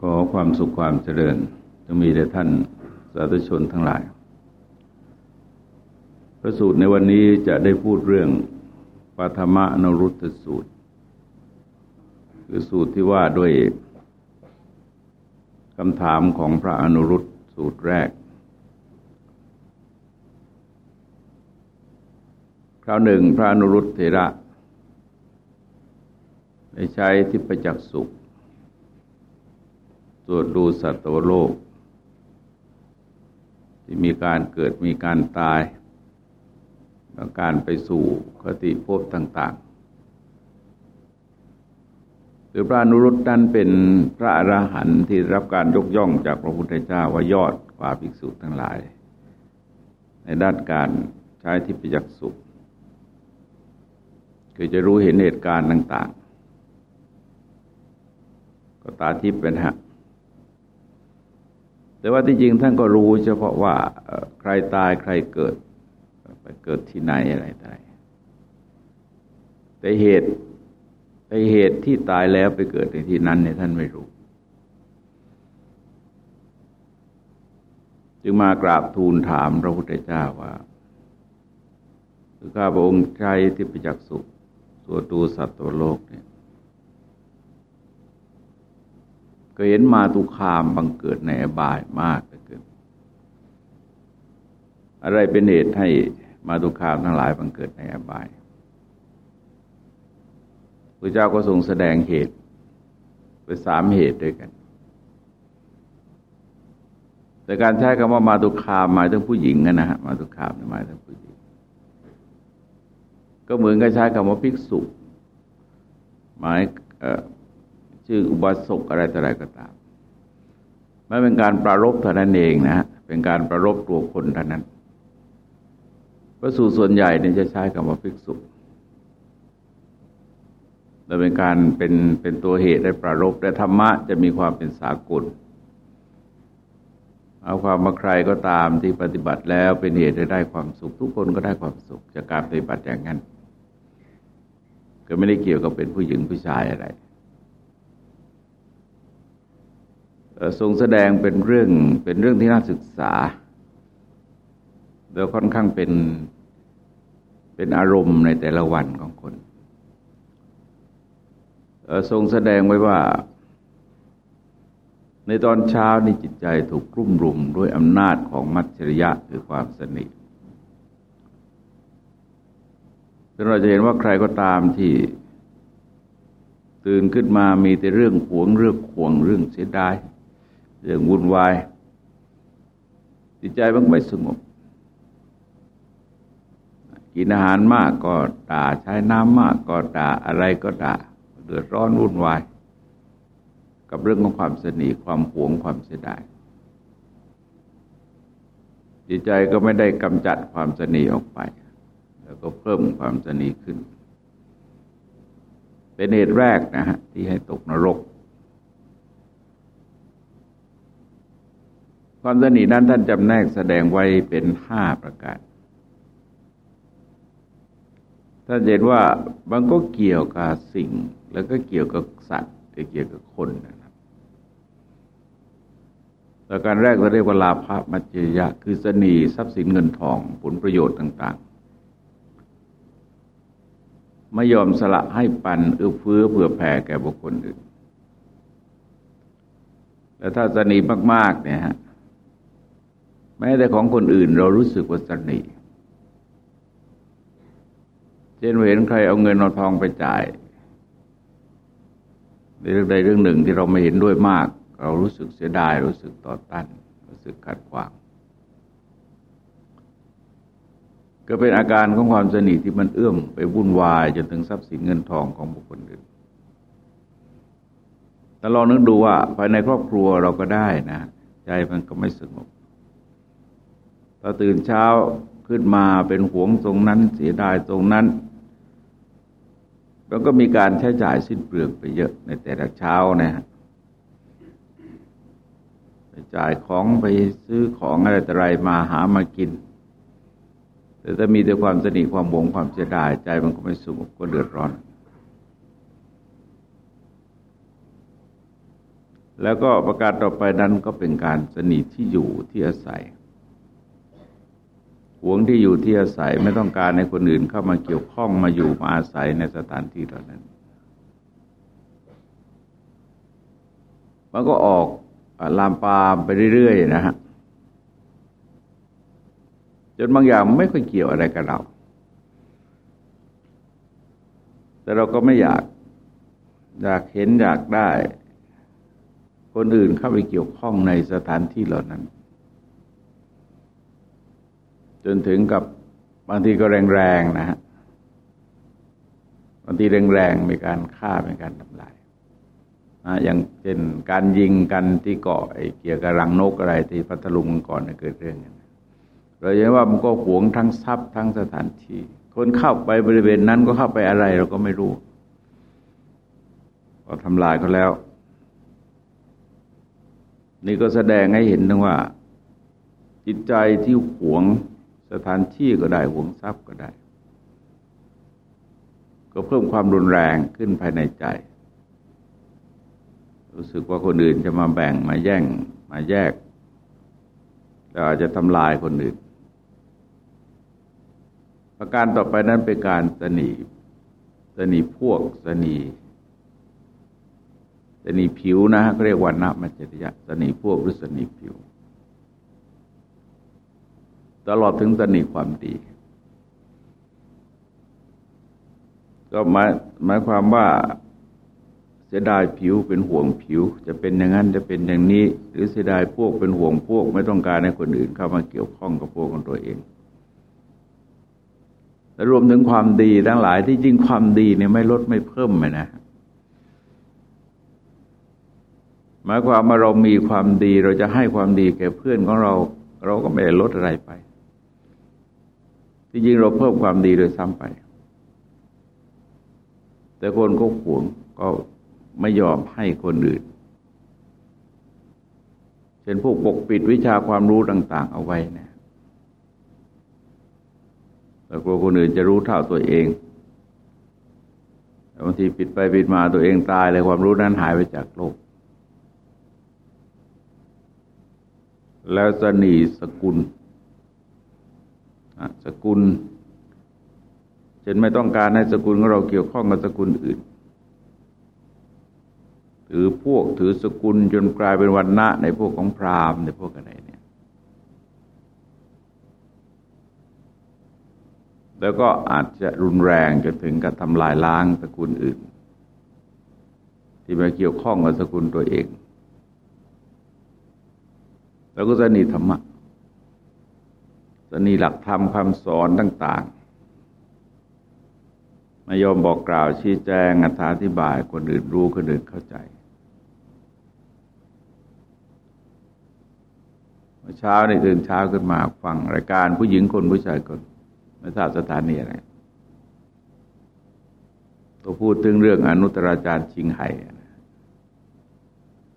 ขอความสุขความเจริญจะมีแด่ท่านสาธุชนทั้งหลาย พระสูตรในวันนี้จะได้พูดเรื่องปฐมนรุตสูตร คือสูตรที่ว่าด้วยคำถามของพระอนุรุตสูตรแรก คราวหนึ่งพระอนุรุตเถระ ได้ใช้ทิพจักสุข ตรวจดูสัตวโลก ที่มีการเกิดมีการตายและการไปสู่คติภพต่าง ๆ คือพระนุรุตนั้นเป็นพระอรหันต์ที่รับการยกย่องจากพระพุทธเจ้าว่ายอดกว่าภิกษุทั้งหลาย ในด้านการใช้ทิพยักษุคือจะรู้เห็นเหตุการณ์ต่าง ๆ ก็ตาทิพย์เป็นฮะ แต่ว่าที่จริงท่านก็รู้เฉพาะว่าใครตายใครเกิด ไปเกิดที่ไหนอะไรต่างแต่เหตุแต่เหตุที่ตายแล้วไปเกิดในที่นั้นเนี่ยท่านไม่รู้ จึงมากราบทูลถามพระพุทธเจ้าว่าคือข้าพระองค์ใจที่ประจักษ์สุขตัวตูสัตว์ตัวโลกเนี่ย ก็เห็นมาตุคามบังเกิดในอบายมากเกินอะไรเป็นเหตุให้มาตุคามทั้งหลายบังเกิดในอบายพระเจ้าก็ทรงแสดงเหตุไปสามเหตุด้วยกัน แต่การใช้คำว่ามาตุคามหมายถึงผู้หญิงนะฮะมาตุคามหมายถึงผู้หญิง ก็เหมือนกับใช้คำว่าภิกษุ หมาย ชื่ออุบาสกอะไรต่ออะไรก็ตามไม่เป็นการประรบเท่านั้นเองนะฮะเป็นการประรบตัวคนเท่านั้นพระสูตรส่วนใหญ่เนี่ยจะใช้คำว่าภิกษุและเป็นการเป็นเป็นตัวเหตุได้ประรบแต่ธรรมะจะมีความเป็นสากลเอาความมาใครก็ตามที่ปฏิบัติแล้วเป็นเหตุให้ได้ความสุข ทุกคนก็ได้ความสุขจากการปฏิบัติอย่างนั้น ก็ไม่ได้เกี่ยวกับเป็นผู้หญิงผู้ชายอะไร ทรงแสดงเป็นเรื่องเป็นเรื่องที่น่าศึกษาแล้วค่อนข้างเป็นเป็นอารมณ์ในแต่ละวันของคนทรงแสดงไว้ว่า ในตอนเช้านี่จิตใจถูกกลุ่มรุมด้วยอำนาจของมัจฉริยะคือความสนิทเราจะเห็นว่าใครก็ตามที่ตื่นขึ้นมามีแต่เรื่องหวงเรื่องขวงเรื่องเสียดาย เรื่องวุ่นวายจิตใจมันไม่สงบ กินอาหารมากก็ด่าใช้น้ำมากก็ด่าอะไรก็ด่าเดือดร้อนวุ่นวาย กับเรื่องของความสนิทความหวงความเสียดายจิตใจก็ไม่ได้กำจัดความสนิทออกไป แล้วก็เพิ่มความสนิทขึ้น เป็นเหตุแรกนะฮะที่ให้ตกนรก ความสนิทนั้นท่านจำแนกแสดงไว้เป็นห้าประการท่านเห็นว่าบางก็เกี่ยวกับสิ่ง แล้วก็เกี่ยวกับสัตว์เกี่ยวกับคนนะครับประการแรกเราเรียกว่าลาภมัจเจยะ คือสนีทรัพย์สินเงินทองผลประโยชน์ต่าง ๆ ไม่ยอมสละให้ปันเอื้อเฟื้อเผื่อแผ่แก่บุคคลอื่น แล้วถ้าสนีมาก ๆ เนี่ยฮะ แม้แต่ของคนอื่นเรารู้สึกว่าสนิทเช่นเห็นใครเอาเงินเอาทองไปจ่ายในเรื่องใดเรื่องหนึ่งที่เราไม่เห็นด้วยมาก เรารู้สึกเสียดาย รู้สึกต่อต้านรู้สึกขัดขวาง ก็เป็นอาการของความสนิทที่มันเอื้อมไปวุ่นวายจนถึงทรัพย์สินเงินทองของบุคคลอื่นแต่ลองนึกดูว่าภายในครอบครัวเราก็ได้นะ ใจมันก็ไม่สงบ พอตื่นเช้าขึ้นมาเป็นหวงตรงนั้นเสียดายตรงนั้นแล้วก็มีการใช้จ่ายสิ้นเปลืองไปเยอะในแต่ละเช้านะฮะไปจ่ายของไปซื้อของอะไรต่ไรมาหามากิน แต่ถ้ามีแต่ความสนิทความหวงความเสียดายใจมันก็ไม่สงบก็เดือดร้อน แล้วก็ประการต่อไปนั้นก็เป็นการสนิทที่อยู่ที่อาศัย หวงที่อยู่ที่อาศัยไม่ต้องการในคนอื่นเข้ามาเกี่ยวข้องมาอยู่มาอาศัยในสถานที่เหล่านั้น มันก็ออกลามปามไปเรื่อยๆนะฮะจนบางอย่างไม่ค่อยเกี่ยวอะไรกับเรา แต่เราก็ไม่อยากอยากเห็นอยากได้ คนอื่นเข้าไปเกี่ยวข้องในสถานที่เหล่านั้น จนถึงกับบางทีก็แรงๆนะฮะบางทีแรงๆมีการฆ่าเป็นการทำลายนะอย่างเช่นการยิงกันที่เกาะไอ้เกี่ยวกับรังนกอะไรที่พัทลุงก่อนเกิดเรื่องนั้นเราเห็นว่ามันก็หวงทั้งทรัพย์ทั้งสถานที่ คนเข้าไปบริเวณนั้นก็เข้าไปอะไรเราก็ไม่รู้ก็ทำลายเขาแล้ว นี่ก็แสดงให้เห็นถึงว่า จิตใจที่หวง สถานที่ก็ได้หวงทรัพย์ก็ได้ ก็เพิ่มความรุนแรงขึ้นภายในใจ รู้สึกว่าคนอื่นจะมาแบ่งมาแย่งมาแยกแล้วอาจจะทำลายคนอื่น ประการต่อไปนั้นเป็นการสนีสนีพวกสนีสนีผิวนะเขาเรียกว่านามัจจริยะสนีพวกหรือสนีผิว ตลอดถึงสนีความดี ก็หมายหมายความว่าเสียดายผิวเป็นห่วงผิว จะเป็นอย่างนั้นจะเป็นอย่างนี้ หรือเสียดายพวกเป็นห่วงพวก ไม่ต้องการให้คนอื่นเข้ามาเกี่ยวข้องกับพวกของตัวเองและรวมถึงความดีทั้งหลายที่จริงความดีเนี่ยไม่ลดไม่เพิ่มเลยนะ หมายความว่าเรามีความดีเราจะให้ความดีแก่เพื่อนของเรา เราก็ไม่ลดอะไรไป จริงเราเพิ่มความดีโดยซ้ำไป แต่คนก็ขวงก็ไม่ยอมให้คนอื่นเช่นพวกปกปิดวิชาความรู้ต่าง ๆ เอาไว้นี่ยแล้วกลัวคนอื่นจะรู้เท่าตัวเองบางทีปิดไปปิดมาตัวเองตายเลยความรู้นั้นหายไปจากโลก แล้วสนีสกุล สกุลเช่นไม่ต้องการให้สกุลของเราเกี่ยวข้องกับสกุลอื่น ถือพวกถือสกุลจนกลายเป็นวันณะในพวกของพราหมณ์ในพวกอะไรเนี่ยแล้วก็อาจจะรุนแรงจนถึงกับทำลายล้างสกุลอื่น ที่มาเกี่ยวข้องกับสกุลตัวเอง แล้วก็สนิธรรมะ สนิหลักธรรมคำสอนต่างๆมายอมบอกกล่าวชี้แจงอธิบายคนอื่นรู้คนอื่นเข้าใจเช้าในตื่นเช้าขึ้นมาฟังรายการผู้หญิงคนผู้ชายคนไม่ทราบสถานีอะไรตัวพูดถึงเรื่องอนุตราจารย์ชิงไห่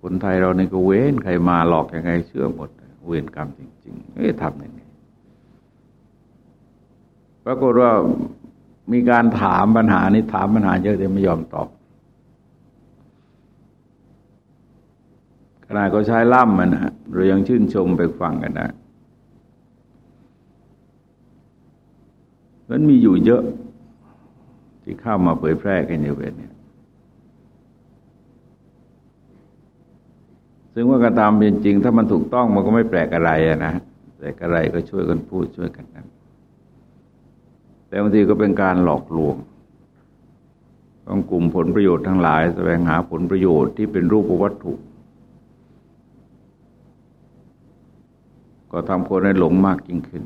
คนไทยเรานี่ก็เว้นใครมาหลอกยังไงเชื่อหมด เวรกรรมจริงๆเอ๊ะทำยังไง ปรากฏว่ามีการถามปัญหานี้ถามปัญหาเยอะแต่ไม่ยอมตอบขณะก็ใช้ล่ำมันนะเรายังชื่นชมไปฟังกันนะมันมีอยู่เยอะ ที่เข้ามาเผยแพร่กันอยู่เวทเนี่ยซึ่งว่ากระตามเป็นจริง ถ้ามันถูกต้องมันก็ไม่แปลกอะไรนะแต่อะไรก็ช่วยกันพูดช่วยกันนั้น แต่บางทีก็เป็นการหลอกลวงของกลุ่มผลประโยชน์ทั้งหลายแสวงหาผลประโยชน์ที่เป็นรูปวัตถุ ก็ทำคนให้หลงมากยิ่งขึ้น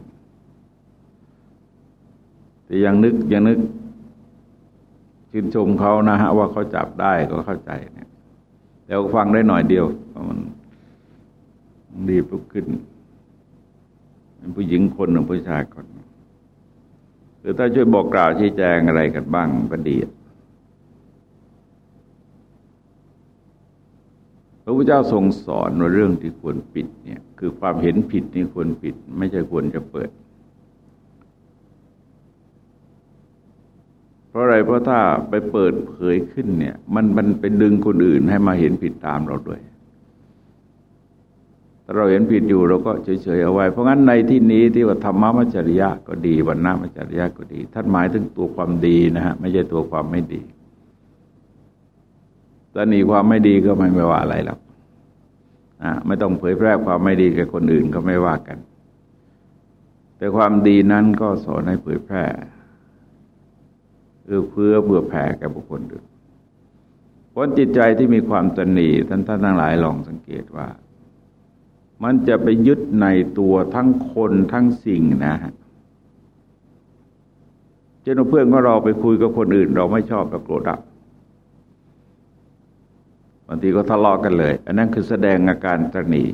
แต่ยังนึกยังนึกชื่นชมเขานะฮะว่าเขาจับได้ก็เข้าใจเนี่ยแล้วฟังได้หน่อยเดียวมันดีปุ๊บขึ้นเป็นผู้หญิงคนหรือผู้ชายคน รือถ้าช่วยบอกกล่าวชี้แจงอะไรกันบ้างก็ดีพระพุทธเจ้าทรงสอนว่าเรื่องที่ควรปิดเนี่ยคือความเห็นผิดนี่ควรปิด ไม่ใช่ควรจะเปิด เพราะอะไรเพราะถ้าไปเปิดเผยขึ้นเนี่ย มันมันเป็นดึงคนอื่นให้มาเห็นผิดตามเราด้วย เราเห็นผิดอยู่เราก็เฉยๆเอาไว้ เพราะงั้นในที่นี้ที่ว่าธรรมะมัจจริยะก็ดีวันนามัจจริยะก็ดีท่านหมายถึงตัวความดีนะฮะไม่ใช่ตัวความไม่ดีถ้าหนีความไม่ดีก็ไม่ไม่ว่าอะไรหรอกนะไม่ต้องเผยแพร่ความไม่ดีแก่คนอื่นก็ไม่ว่ากัน แต่ความดีนั้นก็สอนให้เผยแพร่เอื้อเพื่อเบื่อแผ่แก่บุคคลอื่นผลจิตใจที่มีความตนีท่านท่านทั้งหลายลองสังเกตว่า มันจะไปยึดในตัวทั้งคนทั้งสิ่งนะฮะเจ้าเพื่อนก็เราไปคุยกับคนอื่น เราไม่ชอบเราโกรธอะบางทีก็ทะเลาะกกันเลย อันนั้นคือแสดงอาการตนี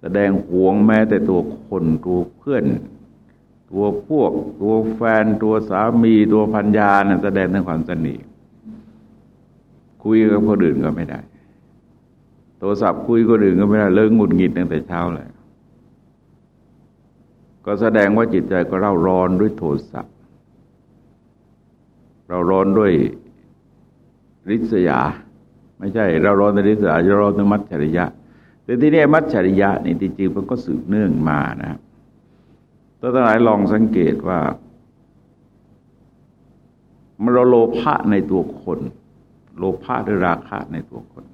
แสดงหวงแม้แต่ตัวคนตัวเพื่อน ตัวพวก ตัวแฟน ตัวสามี ตัวพัญญานะ่ะแสดงถึงความตนีคุยกับคนอื่นก็ไม่ได้ โทรศัพท์คุยคนอื่นก็ไม่ได้เลิกหงุดหงิดตั้งแต่เช้าเลยก็แสดงว่าจิตใจก็เร่าร้อนด้วยโทสะเราร้อนด้วยริษยา ไม่ใช่ เราร้อนด้วยริษยาเราร้อนด้วยมัจฉริยะ แต่ที่นี่มัจฉริยะนี่จริงๆมันก็สืบเนื่องมานะครับตัวทั้งหลายลองสังเกตว่ามันเราโลภะในตัวคน โลภะหรือราคะในตัวคน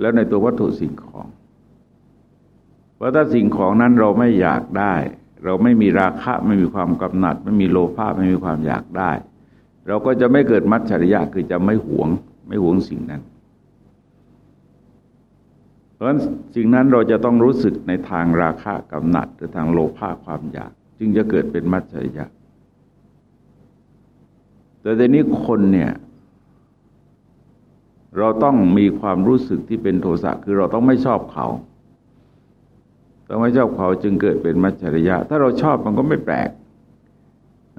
แล้วในตัววัตถุสิ่งของเพราะถ้าสิ่งของนั้นเราไม่อยากได้ เราไม่มีราคะไม่มีความกำหนัด ไม่มีโลภะไม่มีความอยากได้ เราก็จะไม่เกิดมัจฉริยะคือจะไม่หวง ไม่หวงสิ่งนั้น เพราะฉะนั้นสิ่งนั้นเราจะต้องรู้สึกในทางราคะกำหนัด หรือทางโลภะความอยาก จึงจะเกิดเป็นมัจฉริยะแต่ในนี้คนเนี่ย เราต้องมีความรู้สึกที่เป็นโทสะคือเราต้องไม่ชอบเขาต้องไม่ชอบเขาจึงเกิดเป็นมัจฉริยะ ถ้าเราชอบมันก็ไม่แปลก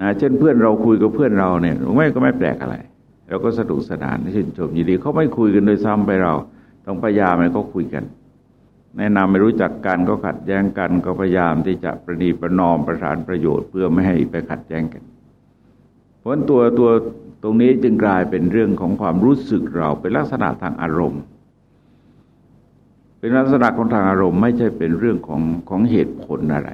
นะเช่นเพื่อนเราคุยกับเพื่อนเราเนี่ยไม่ก็ไม่แปลกอะไร เราก็สนุกสนานชื่นชมยินดีเขาไม่คุยกันโดยซ้ำไปเราต้องพยายามให้เขาคุยกัน แนะนำไม่รู้จักกันก็ขัดแย้งกันก็พยายามที่จะประนีประนอมประสานประโยชน์เพื่อไม่ให้ไปขัดแย้งกัน เพราะตัวตัวตรงนี้จึงกลายเป็นเรื่องของความรู้สึกเราเป็นลักษณะทางอารมณ์ เป็นลักษณะของทางอารมณ์ ไม่ใช่เป็นเรื่องของของเหตุผลอะไร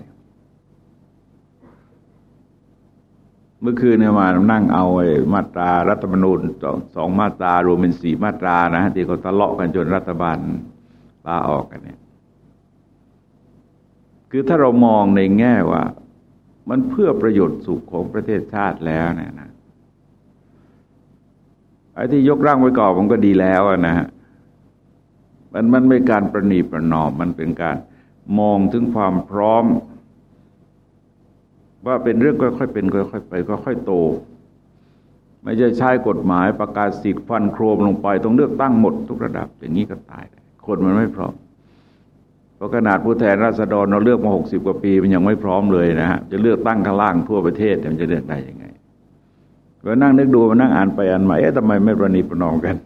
เมื่อคืนเนี่ยมานั่งเอาไอ้มาตรารัฐธรรมนูญสองสองมาตรารวมเป็นสี่มาตรานะที่เขาทะเลาะกันจนรัฐบาลลาออกกันเนี่ยคือถ้าเรามองในแง่ว่า มันเพื่อประโยชน์สุขของประเทศชาติแล้วเนี่ยนะไอ้ที่ยกร่างไว้ก่อนมันก็ดีแล้วนะฮะมันมันไม่การประนีประนอมมันเป็นการมองถึงความพร้อม ว่าเป็นเรื่องค่อยๆเป็นค่อยๆไปค่อยๆโต ไม่ใช่ใช้กฎหมายประกาศสิทธิ์ฟันโครมลงไปต้องเลือกตั้งหมดทุกระดับ อย่างนี้ก็ตาย คนมันไม่พร้อม เพราะขนาดผู้แทนราษฎรเราเลือกมาหกสิบกว่าปีมันยังไม่พร้อมเลยนะฮะจะเลือกตั้งข้างล่างทั่วประเทศมันจะเลือกได้ยังไงก็นั่งนึกดูมานั่งอ่านไปอ่านมาเอ๊ะทำไมไม่ประนีประนอมกัน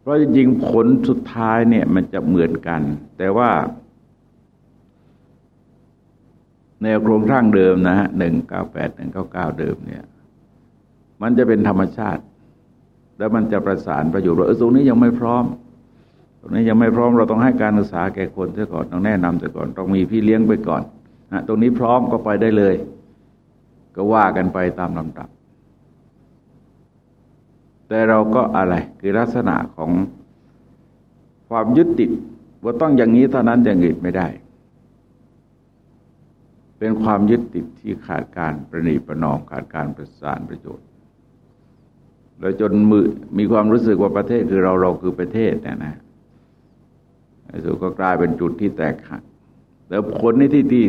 เพราะจริงๆผลสุดท้ายเนี่ยมันจะเหมือนกัน แต่ว่าแนวโครงสร้างเดิมนะฮะหนึ่งเก้าแปดหนึ่งเก้าเก้าเดิมเนี่ย มันจะเป็นธรรมชาติ แล้วมันจะประสานประโยชน์ว่าเออตรงนี้ยังไม่พร้อม ตรงนี้ยังไม่พร้อมเราต้องให้การศึกษาแก่คนเสียก่อนต้องแนะนำเสียก่อนต้องมีพี่เลี้ยงไปก่อนนะตรงนี้พร้อมก็ไปได้เลย ก็ว่ากันไปตามลำดับ แต่เราก็อะไรคือลักษณะของความยึดติดว่าต้องอย่างนี้เท่านั้นอย่างอื่นไม่ได้ เป็นความยึดติดที่ขาดการประนีประนอมขาดการประสานประโยชน์แล้วจนมือมีความรู้สึกว่าประเทศคือเราเราคือประเทศเนี่ยนะ สุดก็กลายเป็นจุดที่แตกหักแล้วผลในที่ที่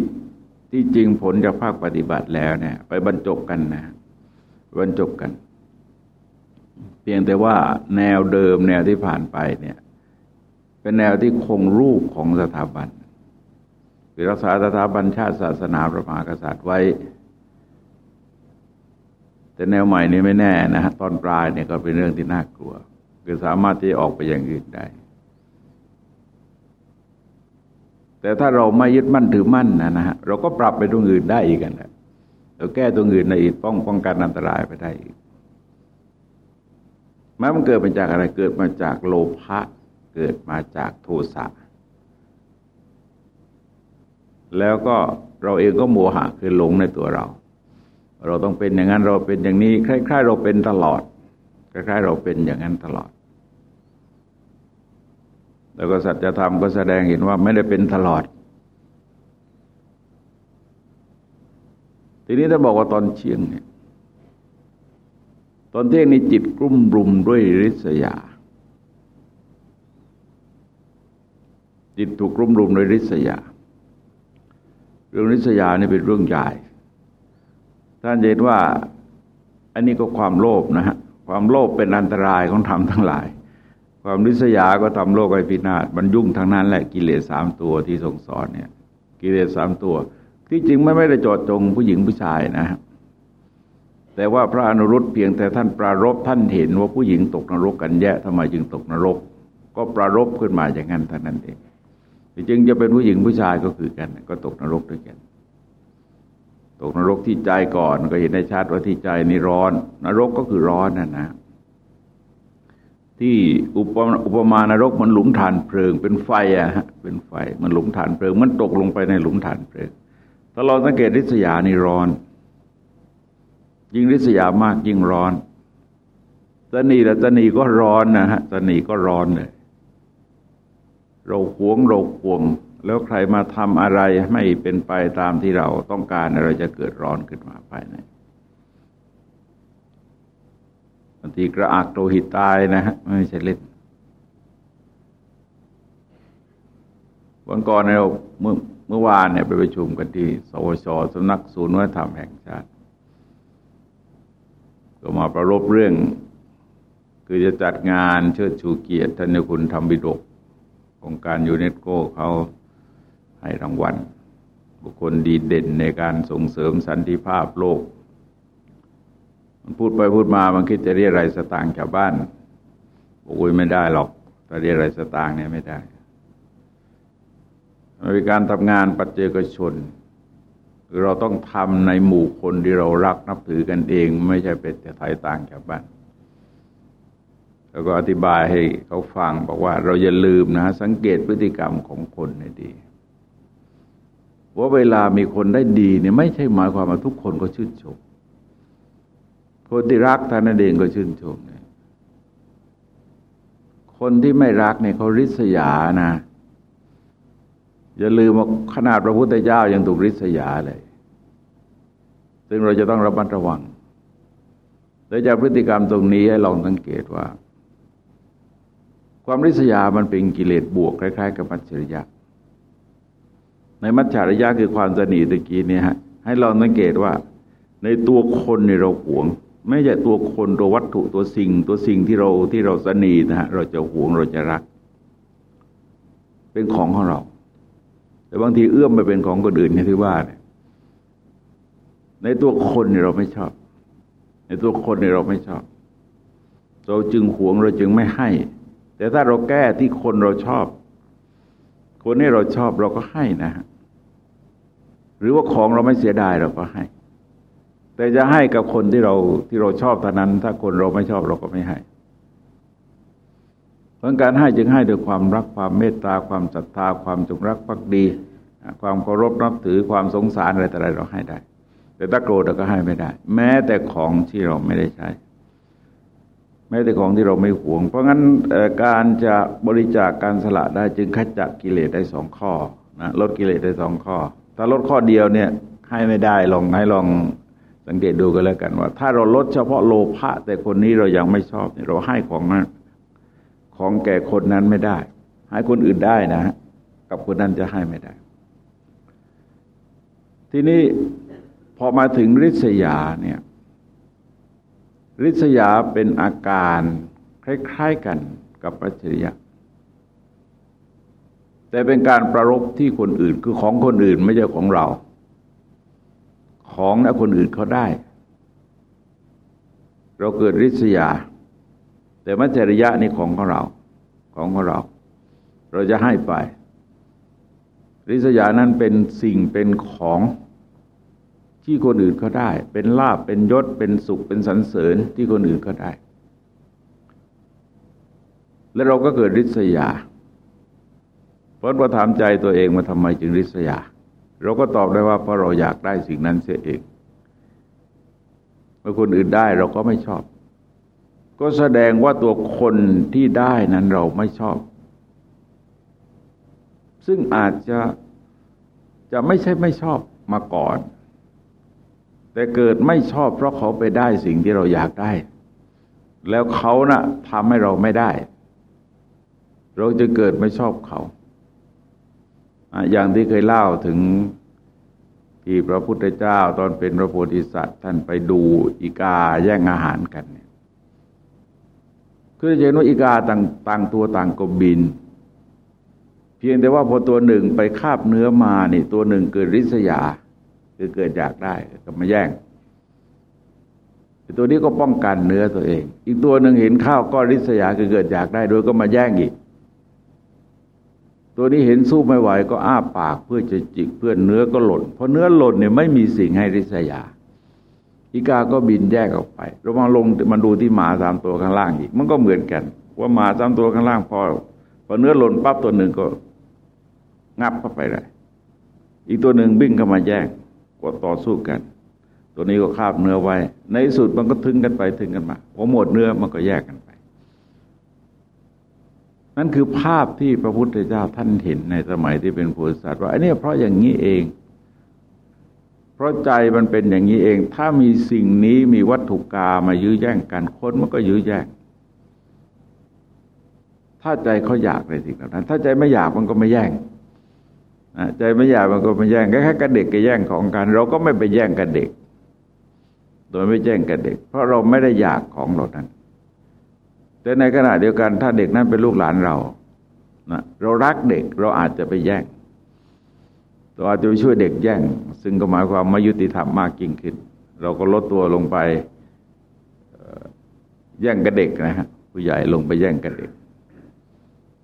ที่จริงผลจากภาคปฏิบัติแล้วเนี่ย ไปบรรจบกันนะบรรจบกัน เพียงแต่ว่าแนวเดิมแนวที่ผ่านไปเนี่ย เป็นแนวที่คงรูปของสถาบันคือรักษาสถาบันชาติศาสนาประมากษัตริย์ไว้ แต่แนวใหม่นี้ไม่แน่นะฮะตอนปลายเนี่ยก็เป็นเรื่องที่น่ากลัว คือสามารถที่ออกไปอย่างอื่นได้ แต่ถ้าเราไม่ยึดมั่นถือมั่นนะนะฮะเราก็ปรับไปตรงอื่นได้อีกกันแหละเราแก้ตรงอื่นในอีกป้องป้องกันอันตรายไปได้อีกแม้มันเกิดมาจากอะไรเกิดมาจากโลภะเกิดมาจากโทสะแล้วก็เราเองก็โมหะคือหลงในตัวเรา เราต้องเป็นอย่างนั้นเราเป็นอย่างนี้คล้ายๆ เราเป็นตลอดคล้ายๆ เราเป็นอย่างนั้นตลอด แล้วก็สัจธรรมก็แสดงเห็นว่าไม่ได้เป็นตลอด ทีนี้ถ้าบอกว่าตอนเชียงเนี่ย ตอนเที่ยงนี้จิตกลุ่มรุมด้วยริษยา จิตถูกกลุ่มรุมด้วยริษยา เรื่องริษยานี่เป็นเรื่องใหญ่ ท่านเห็นว่า อันนี้ก็ความโลภนะฮะ ความโลภเป็นอันตรายของธรรมทั้งหลาย ความริษยาก็ทำโลกไอพินาศบรรยุ่งทั้งนั้นแหละกิเลสสามตัวที่ทรงสอนเนี่ย กิเลสสามตัว ที่จริงไม่ไม่ได้จอดจงผู้หญิงผู้ชายนะครับแต่ว่าพระอนุรุตเพียงแต่ท่านปรารบท่านเห็นว่าผู้หญิงตกนรกกันแย่ทำไมจึงตกนรก ก็ปรารบขึ้นมาอย่างนั้นเท่านั้นเองจึงจะเป็นผู้หญิงผู้ชายก็คือกัน ก็ตกนรกด้วยกัน ตกนรกที่ใจก่อนก็เห็นได้ชัดว่าที่ใจนี่ร้อน นรกก็คือร้อนน่ะนะ ที่อุปอุปมานรกมันหลุมฐานเพลิง เป็นไฟอะฮะเป็นไฟมันหลุมฐานเพลิง มันตกลงไปในหลุมฐานเพลิงถ้าเราสังเกตริษยานี่ร้อน ยิ่งริษยามากยิ่งร้อนตนีแต่ตนีก็ร้อนนะฮะตนีก็ร้อนเลยเราหวงเราหวง แล้วใครมาทำอะไรไม่เป็นไปตามที่เราต้องการเราจะเกิดร้อนขึ้นมาภายใน บางทีกระอักโลหิตตายนะฮะไม่ใช่เล่นวันก่อนเราเมื่อเมื่อวานเนี่ยไปประชุมกันที่ สวชสำนักศูนย์วัฒนธรรมแห่งชาติ ก็มาประรบเรื่อง คือจะจัดงานเชิดชูเกียรติท่านคุณธรรมบิดกองการยูเนสโกเขาให้รางวัลบุคคลดีเด่นในการส่งเสริมสันติภาพโลก มันพูดไปพูดมามันคิดจะเรียกไรสตางค์ชาวบ้านบอกอุ้ยไม่ได้หรอกแต่เรียกไรสตางค์เนี่ยไม่ได้มันเป็นการทำงานปัจเจกชนเราต้องทำในหมู่คนที่เรารักนับถือกันเอง ไม่ใช่เป็นแต่ไทยต่างจากบ้านแล้วก็อธิบายให้เขาฟังบอกว่า เราอย่าลืมนะ สังเกตพฤติกรรมของคนให้ดีว่าเวลามีคนได้ดีเนี่ยไม่ใช่หมายความว่าทุกคนก็ชื่นชม คนที่รักท่านเองก็ชื่นชมเนี่ยคนที่ไม่รักเนี่ยเขาริษยานะ อย่าลืมว่าขนาดพระพุทธเจ้ายังถูกริษยาเลย ซึ่งเราจะต้องระมัดระวังโดยจากพฤติกรรมตรงนี้ให้ลองสังเกตว่า ความริษยามันเป็นกิเลสบวกคล้าย ๆ กับมัจฉริยะ ในมัจฉริยะคือความสนิทตะกี้เนี่ยฮะให้ลองสังเกตว่า ในตัวคนในเราหวง ไม่ใช่ตัวคนตัววัตถุตัวสิ่ง ตัวสิ่งที่เราที่เราสนิทนะฮะเราจะหวงเราจะรัก เป็นของของเรา แต่บางทีเอื้อมไปเป็นของคนอื่นเนี่ยที่ว่าเนี่ยในตัวคนเนี่ยเราไม่ชอบ ในตัวคนเนี่ยเราไม่ชอบ เราจึงหวงเราจึงไม่ให้ แต่ถ้าเราแก้ที่คนเราชอบ คนนี้เราชอบเราก็ให้นะฮะหรือว่าของเราไม่เสียดายเราก็ให้ แต่จะให้กับคนที่เราที่เราชอบเท่านั้น ถ้าคนเราไม่ชอบเราก็ไม่ให้เพราะการให้จึงให้ด้วยความรักความเมตตาความศรัทธาความจงรักภักดี ความเคารพนับถือความสงสารอะไรแต่อะไรเราให้ได้ แต่ถ้าโกรธเราก็ให้ไม่ได้ แม้แต่ของที่เราไม่ได้ใช้ แม้แต่ของที่เราไม่หวง เพราะงั้นการจะบริจาคการสละได้จึงขจัดกิเลสได้สองข้อนะลดกิเลสได้สองข้อ ถ้าลดข้อเดียวเนี่ยให้ไม่ได้ลองให้ลอง สังเกตดูกันแล้วกันว่า ถ้าเราลดเฉพาะโลภะแต่คนนี้เรายังไม่ชอบเราให้ของนั้นของแก่คนนั้นไม่ได้ ให้คนอื่นได้นะ กับคนนั้นจะให้ไม่ได้ ทีนี้พอมาถึงริษยาเนี่ยริษยาเป็นอาการคล้าย ๆกันกับปัจจริยะแต่เป็นการประรบที่คนอื่นคือของคนอื่นไม่ใช่ของเรา ของนะคนอื่นเขาได้ เราเกิดริษยา แต่มัจจริยะนี่ของของเรา ของของเรา เราจะให้ไป ริษยานั้นเป็นสิ่งเป็นของที่คนอื่นเขาได้ เป็นลาบเป็นยศเป็นสุขเป็นสรรเสริญที่คนอื่นเขาได้ แล้วเราก็เกิดริษยาเพราะเราถามใจตัวเองมาทำไมจึงริษยา เราก็ตอบได้ว่าเพราะเราอยากได้สิ่งนั้นเสียเองเมื่อคนอื่นได้เราก็ไม่ชอบ ก็แสดงว่าตัวคนที่ได้นั้นเราไม่ชอบ ซึ่งอาจจะจะไม่ใช่ไม่ชอบมาก่อน แต่เกิดไม่ชอบเพราะเขาไปได้สิ่งที่เราอยากได้ แล้วเขานะ่ะทำให้เราไม่ได้ เราจะเกิดไม่ชอบเขา อย่างที่เคยเล่าถึงที่พระพุทธเจ้าตอนเป็นพระโพธิสัตว์ท่านไปดูอีกาแย่งอาหารกันเนี่ยคือจะเห็นว่าอีกาต่างต่างตัวต่างก็บิน เพียงแต่ว่าพอตัวหนึ่งไปคาบเนื้อมานี่ตัวหนึ่งเกิดริษยา คือเกิดอยากได้ก็มาแย่งตัวนี้ก็ป้องกันเนื้อตัวเอง อีกตัวหนึ่งเห็นข้าวก็ริษยาคือเกิดอยากได้โดยก็มาแย่งอีก ตัวนี้เห็นสู้ไม่ไหวก็อ้าปากเพื่อจะจิกเพื่อเนื้อก็หล่นเพราะเนื้อหล่นเนี่ยไม่มีสิ่งให้ริษยา อีกาก็บินแยกออกไปเรามาลงมันดูที่หมาสามตัวข้างล่างอีก มันก็เหมือนกัน ว่าหมาสามตัวข้างล่าง พอพอเนื้อหล่นปั๊บตัวหนึ่งก็งับเข้าไปเลยอีกตัวหนึ่งบิ้งเข้ามาแย่งก็ต่อสู้กัน ตัวนี้ก็คาบเนื้อไว้ ในสุดมันก็ทึงกันไปทึงกันมาพอหมดเนื้อมันก็แยกกันไป นั่นคือภาพที่พระพุทธเจ้าท่านเห็นในสมัยที่เป็นผู้สัตว์ว่าอันนี้เพราะอย่างนี้เอง เพราะใจมันเป็นอย่างนี้เอง ถ้ามีสิ่งนี้มีวัตถุกามายื้อแย่งกันคนมันก็ยื้อแย่ง ถ้าใจเขาอยากในสิ่งเหล่านั้น ถ้าใจไม่อยากมันก็ไม่แย่งใจไม่อยากมันก็ไม่แย่งแค่กับเด็กก็แย่งของกัน เราก็ไม่ไปแย่งกับเด็ก โดยไม่แย่งกับเด็ก เพราะเราไม่ได้อยากของเรานั้น แต่ในขณะเดียวกัน ถ้าเด็กนั้นเป็นลูกหลานเรานะเรารักเด็กเราอาจจะไปแย่งเราอาจจะไปช่วยเด็กแย่ง ซึ่งก็หมายความไม่ยุติธรรมมากยิ่งขึ้น เราก็ลดตัวลงไปแย่งกับเด็กนะฮะผู้ใหญ่ลงไปแย่งกับเด็ก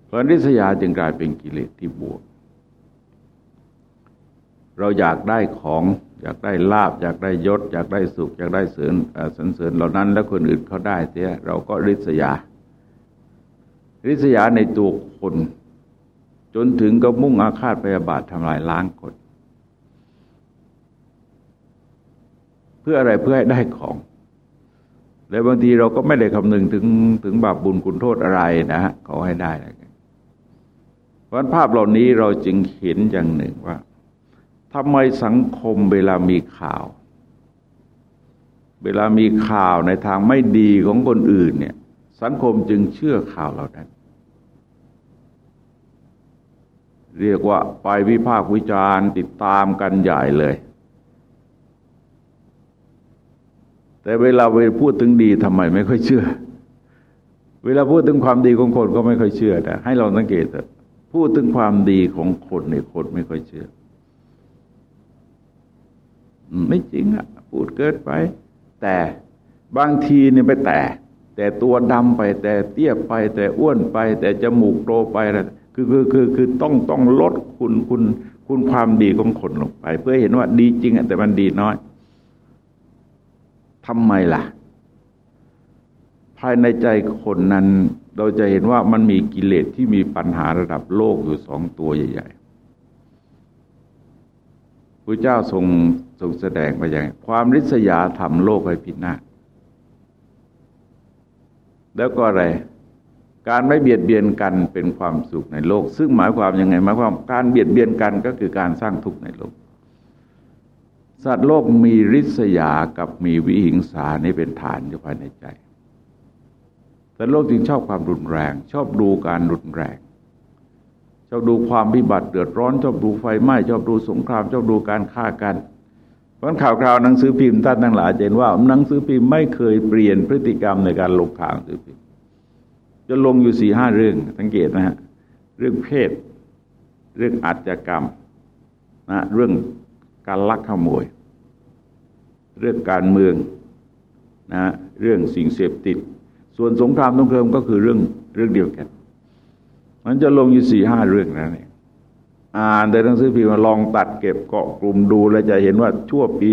เพราะนิสยาจึงกลายเป็นกิเลสที่บวก เราอยากได้ของอยากได้ลาบ อยากได้ยศ อยากได้สุข อยากได้เสริญสรรเสริญเหล่านั้น แล้วคนอื่นเขาได้เสียเราก็ริษยา ริษยาในตัวคน จนถึงกับมุ่งอาฆาตพยาบาททำลายล้างคน เพื่ออะไรเพื่อให้ได้ของ แล้วบางทีเราก็ไม่ได้คำนึงถึงถึงบาปบุญคุณโทษอะไรนะฮะขอให้ได้อะไรกันเพราะภาพเหล่านี้เราจึงเห็นอย่างหนึ่งว่าทำไมสังคมเวลามีข่าว เวลามีข่าวในทางไม่ดีของคนอื่นเนี่ย สังคมจึงเชื่อข่าวเหล่านั้น เรียกว่าไปวิพากษ์วิจารณ์ติดตามกันใหญ่เลย แต่เวลาไปพูดถึงดีทำไมไม่ค่อยเชื่อ เวลาพูดถึงความดีของคนก็ไม่ค่อยเชื่อนะให้เราสังเกตเถอะพูดถึงความดีของคนในคนไม่ค่อยเชื่อ ไม่จริงอะพูดเกิดไป แต่บางทีเนี่ยไปแต่ แต่ตัวดำไปแต่เตี้ยไป แต่อ้วนไป แต่จมูกโตไปอะไรคือคือคือคือต้องต้องลดคุณคุณคุณความดีของคนลงไป เพื่อเห็นว่าดีจริงแต่มันดีน้อยทำไมล่ะ ภายในใจคนนั้น เราจะเห็นว่ามันมีกิเลสที่มีปัญหาระดับโลกอยู่สองตัวใหญ่ๆพระเจ้าทรงทรงแสดงไปอย่าง ความริษยาทำโลกให้พินาศ แล้วก็อะไร การไม่เบียดเบียนกันเป็นความสุขในโลก ซึ่งหมายความยังไงหมายความการเบียดเบียนกันก็คือการสร้างทุกข์ในโลก สัตว์โลกมีริษยากับมีวิหิงสานี่เป็นฐานอยู่ภายในใจแต่โลกจึงชอบความรุนแรง ชอบดูการรุนแรง ชอบดูความพิบัติเดือดร้อน ชอบดูไฟไหม้ชอบดูสงคราม ชอบดูการฆ่ากัน เพราะข่าวคราวหนังสือพิมพ์ท่านทั้งหลายเห็นว่า หนังสือพิมพ์ไม่เคยเปลี่ยนพฤติกรรมในการลงข่าวหนังสือพิมพ์จะลงอยู่สี่ห้าเรื่องสังเกตนะฮะเรื่องเพศ เรื่องอาชญากรรมนะเรื่องการลักขโมย เรื่องการเมืองนะเรื่องสิ่งเสพติด ส่วนสงครามสงครามก็คือเรื่องเรื่องเดียวกันมันจะลงอยู่สี่ห้าเรื่องนั่นเอง อ่านแต่หนังสือพิมพ์ลองตัดเก็บเกาะกลุ่มดูแล้วจะเห็นว่าชั่วปี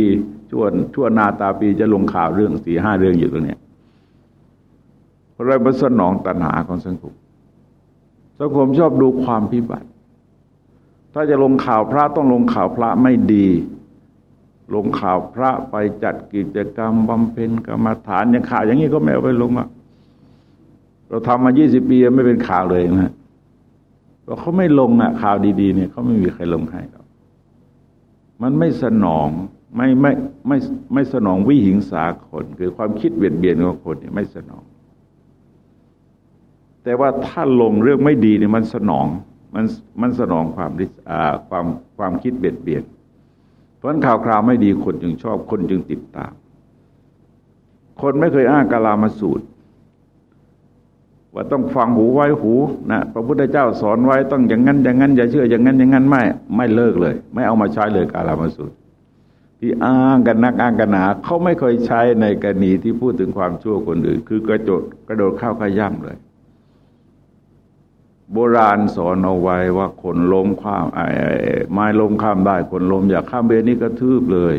ชั่วชั่วนาตาปีจะลงข่าวเรื่องสี่ห้าเรื่องอยู่ตรงนี้เพราะเราเป็นสนองตัณหาของสังคมสังคมชอบดูความพิบัติ ถ้าจะลงข่าวพระต้องลงข่าวพระไม่ดี ลงข่าวพระไปจัดกิจกรรมบำเพ็ญกรรมฐานอย่างข่าวอย่างนี้ก็ไม่เอาไปลงอะเราทำมายี่สิบปีไม่เป็นข่าวเลยนะ เพราเขาไม่ลงอะข่าวดีๆเนี่ยเขาไม่มีใครลงให้หรอกมันไม่สนองไม่ไม่ไม่ไม่สนองวิหิงสาคนคือความคิดเบียดเบียนของคนเนี่ยไม่สนอง แต่ว่าถ้าลงเรื่องไม่ดีเนี่ยมันสนองมันมันสนองความริษความความคิดเบียดเบียน เพราะข่าวคราวไม่ดีคนจึงชอบคนจึงติดตาม คนไม่เคยอ้างกาลามาสูตร ว่าต้องฟังหูไว้หูนะพระพุทธเจ้าสอนไว้ต้องอย่างนั้นอย่างนั้นอย่าเชื่ออย่างนั้นอย่างนั้นไม่ไม่เลิกเลย ไม่เอามาใช้เลยกาลามาสูตรที่อ้างกันนักอ้างกันหนาเขาไม่เคยใช้ในกรณีที่พูดถึงความชั่วคนอื่น คือกระโดดกระโดดเข้าขย่ำเลย โบราณสอนเอาไว้ว่าคนล้มข้ามไม้ล้มข้ามได้คนล้มอยากข้ามเบนี่กระทืบเลย